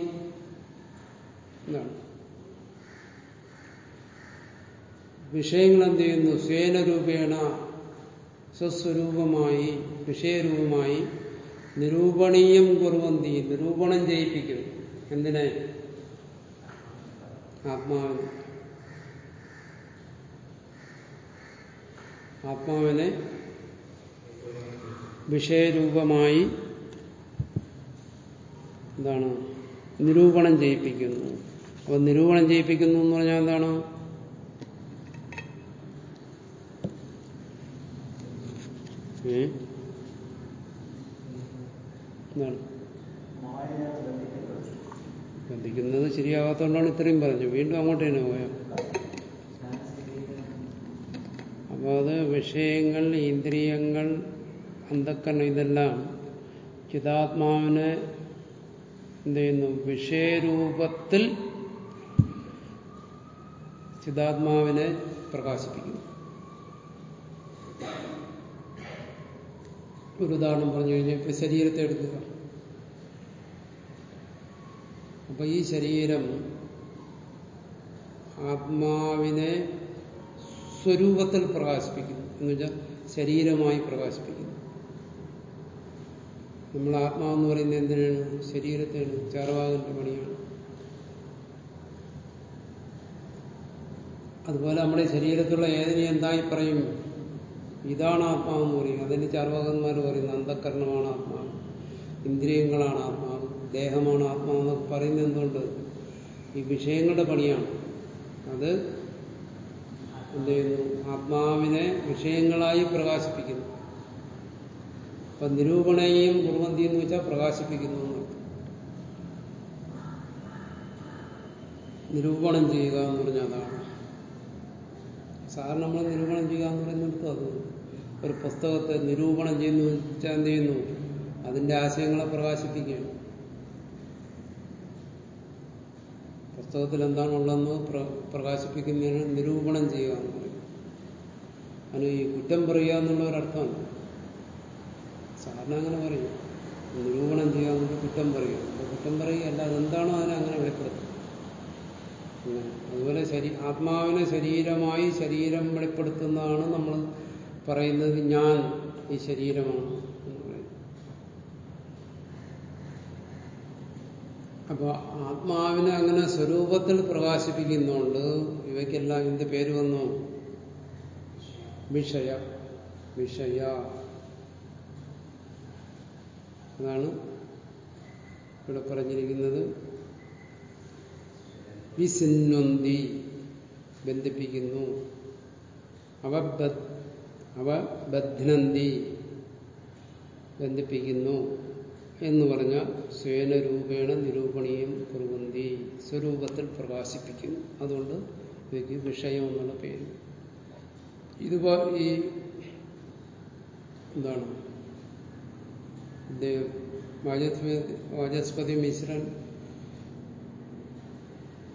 എന്നാണ്. വിഷയങ്ങൾ എന്ത് ചെയ്യുന്നു സ്വേന രൂപേണ സ്വസ്വരൂപമായി വിഷയരൂപമായി നിരൂപണീയം കുറുവന്തി നിരൂപണം ചെയ്യിപ്പിക്കും എന്തിനെ? ആത്മാവിനെ. ആത്മാവിനെ വിഷയരൂപമായി എന്താണ്? നിരൂപണം ചെയ്യിപ്പിക്കുന്നു. അപ്പൊ നിരൂപണം ചെയ്യിപ്പിക്കുന്നു എന്ന് പറഞ്ഞാൽ എന്താണ്? എന്താണ്? ബന്ധിക്കുന്നത് ശരിയാകാത്തതുകൊണ്ടാണ് ഇത്രയും പറഞ്ഞു. വീണ്ടും അങ്ങോട്ട് തന്നെ പോയോ. അപ്പോൾ അത് വിഷയങ്ങൾ ഇന്ദ്രിയങ്ങൾ അന്ധക്കരണം ഇതെല്ലാം ചിതാത്മാവിനെ എന്ത് ചെയ്യുന്നു? വിഷയരൂപത്തിൽ ചിതാത്മാവിനെ പ്രകാശിപ്പിക്കുന്നു. ഒരു ഉദാഹരണം പറഞ്ഞു കഴിഞ്ഞാൽ ഇപ്പൊ ശരീരത്തെ എടുക്കുക അപ്പൊ ഈ ശരീരം ആത്മാവിനെ സ്വരൂപത്തിൽ പ്രകാശിപ്പിക്കുന്നു. എന്ന് വെച്ചാൽ ശരീരമായി പ്രകാശിപ്പിക്കുന്നു. നമ്മൾ ആത്മാവെന്ന് പറയുന്നത് എന്തിനാണ്? ശരീരത്തിനാണ് ചാർവാകന്റെ പണിയാണ്. അതുപോലെ നമ്മുടെ ശരീരത്തിലുള്ള ഏതിനെ എന്തായി പറയും? ഇതാണ് ആത്മാവെന്ന് പറയും. അതിന് ചാർവാകന്മാർ പറയുന്നത് അന്ധക്കരണമാണ് ആത്മാവ്. ഇന്ദ്രിയങ്ങളാണ് ആത്മാവ്. ദേഹമാണ് ആത്മാവ് എന്നൊക്കെ പറയുന്നത് എന്തുകൊണ്ട്? ഈ വിഷയങ്ങളുടെ പണിയാണ്. അത് എന്ത് ചെയ്യുന്നു? ആത്മാവിനെ വിഷയങ്ങളായി പ്രകാശിപ്പിക്കുന്നു. അപ്പൊ നിരൂപണയും കുറുമന്തി എന്ന് വെച്ചാൽ പ്രകാശിപ്പിക്കുന്നു നിരൂപണം ചെയ്യുക എന്ന് പറഞ്ഞാൽ അതാണ്. സാധാരണ നമ്മൾ നിരൂപണം ചെയ്യുക എന്ന് പറയുന്നിടത്ത് അത് ഒരു പുസ്തകത്തെ നിരൂപണം ചെയ്യുന്നു വെച്ചാൽ എന്ത് ചെയ്യുന്നു. അതിന്റെ ആശയങ്ങളെ പ്രകാശിപ്പിക്കുകയാണ്. പുസ്തകത്തിൽ എന്താണുള്ളതെന്ന് പ്ര പ്രകാശിപ്പിക്കുന്നതിന് നിരൂപണം ചെയ്യുക എന്ന് പറയും. അതിന് ഈ കുറ്റം പറയുക എന്നുള്ള ഒരർത്ഥമല്ല സാധാരണ അങ്ങനെ പറയും. നിരൂപണം ചെയ്യുക? എന്നുള്ള കുറ്റം പറയും അപ്പോൾ കുറ്റം പറയുകയല്ല അതെന്താണോ അതിനെ അങ്ങനെ വെളിപ്പെടുത്തും. അതുപോലെ ശരീ ആത്മാവിനെ ശരീരമായി ശരീരം വെളിപ്പെടുത്തുന്നതാണ് നമ്മൾ പറയുന്നത് ഞാൻ ഈ ശരീരമാണ് അപ്പോൾ ആത്മാവിനെ അങ്ങനെ സ്വരൂപത്തിൽ പ്രകാശിപ്പിക്കുന്നുണ്ട് ഇവയ്ക്കെല്ലാം ഇതിന്റെ പേര് വന്നു? വിഷയ. വിഷയ. അതാണ് ഇവിടെ പറഞ്ഞിരിക്കുന്നത്. വിസിന്നൊന്തി ബന്ധിപ്പിക്കുന്നു. അവ ബ- അവ ബധ്നന്തി ബന്ധിപ്പിക്കുന്നു എന്ന് പറഞ്ഞ സ്വേനരൂപേണ നിരൂപണീയം കുറുവന്തി. സ്വരൂപത്തിൽ പ്രകാശിപ്പിക്കുന്നു. അതുകൊണ്ട് ഇവയ്ക്ക് വിഷയം എന്നുള്ള പേര്. ഇതുപോലെ ഈ എന്താണ്? വാചസ്പതി മിശ്രൻ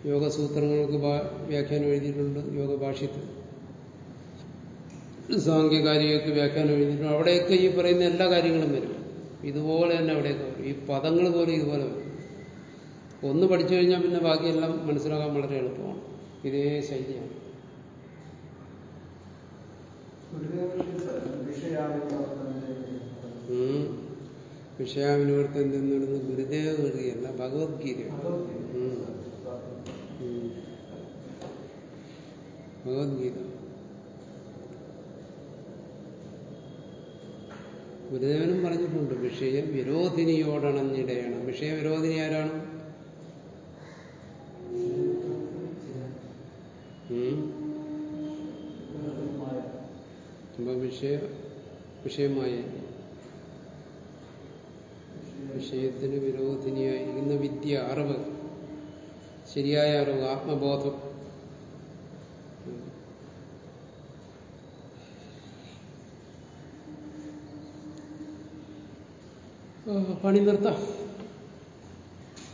യോഗസൂത്രങ്ങൾക്ക് വ്യാഖ്യാനം എഴുതിയിട്ടുണ്ട് യോഗ യോഗഭാഷ്യത്തിൽ സാങ്കേകാരികൾക്ക് വ്യാഖ്യാനം എഴുതിയിട്ടുണ്ട്. അവിടെയൊക്കെ ഈ പറയുന്ന എല്ലാ കാര്യങ്ങളും വരും. ഇതുപോലെ തന്നെ അവിടെയൊക്കെ വരും. ഈ പദങ്ങൾ പോലും ഇതുപോലെ വരും. ഒന്ന് പഠിച്ചു കഴിഞ്ഞാൽ പിന്നെ ബാക്കിയെല്ലാം മനസ്സിലാക്കാൻ വളരെ എളുപ്പമാണ്. ഇതേ ശൈലിയാണ്. ഉം. വിഷയാവിനിവർത്തൻ നിന്നിടുന്ന ഗുരുദേവ ഭഗവത്ഗീത. ഭഗവത്ഗീത. ഗുരുദേവനും പറഞ്ഞിട്ടുണ്ട് വിഷയ വിരോധിനിയോടണഞ്ഞിടയാണ് വിഷയ വിരോധിനി ആരാണ്. അപ്പൊ വിഷയ വിഷയമായി വിഷയത്തിന് വിരോധിനിയായിരിക്കുന്ന വിദ്യ അറിവ്. ശരിയായ അറിവ് ആത്മബോധം. പണി നിർത്താം.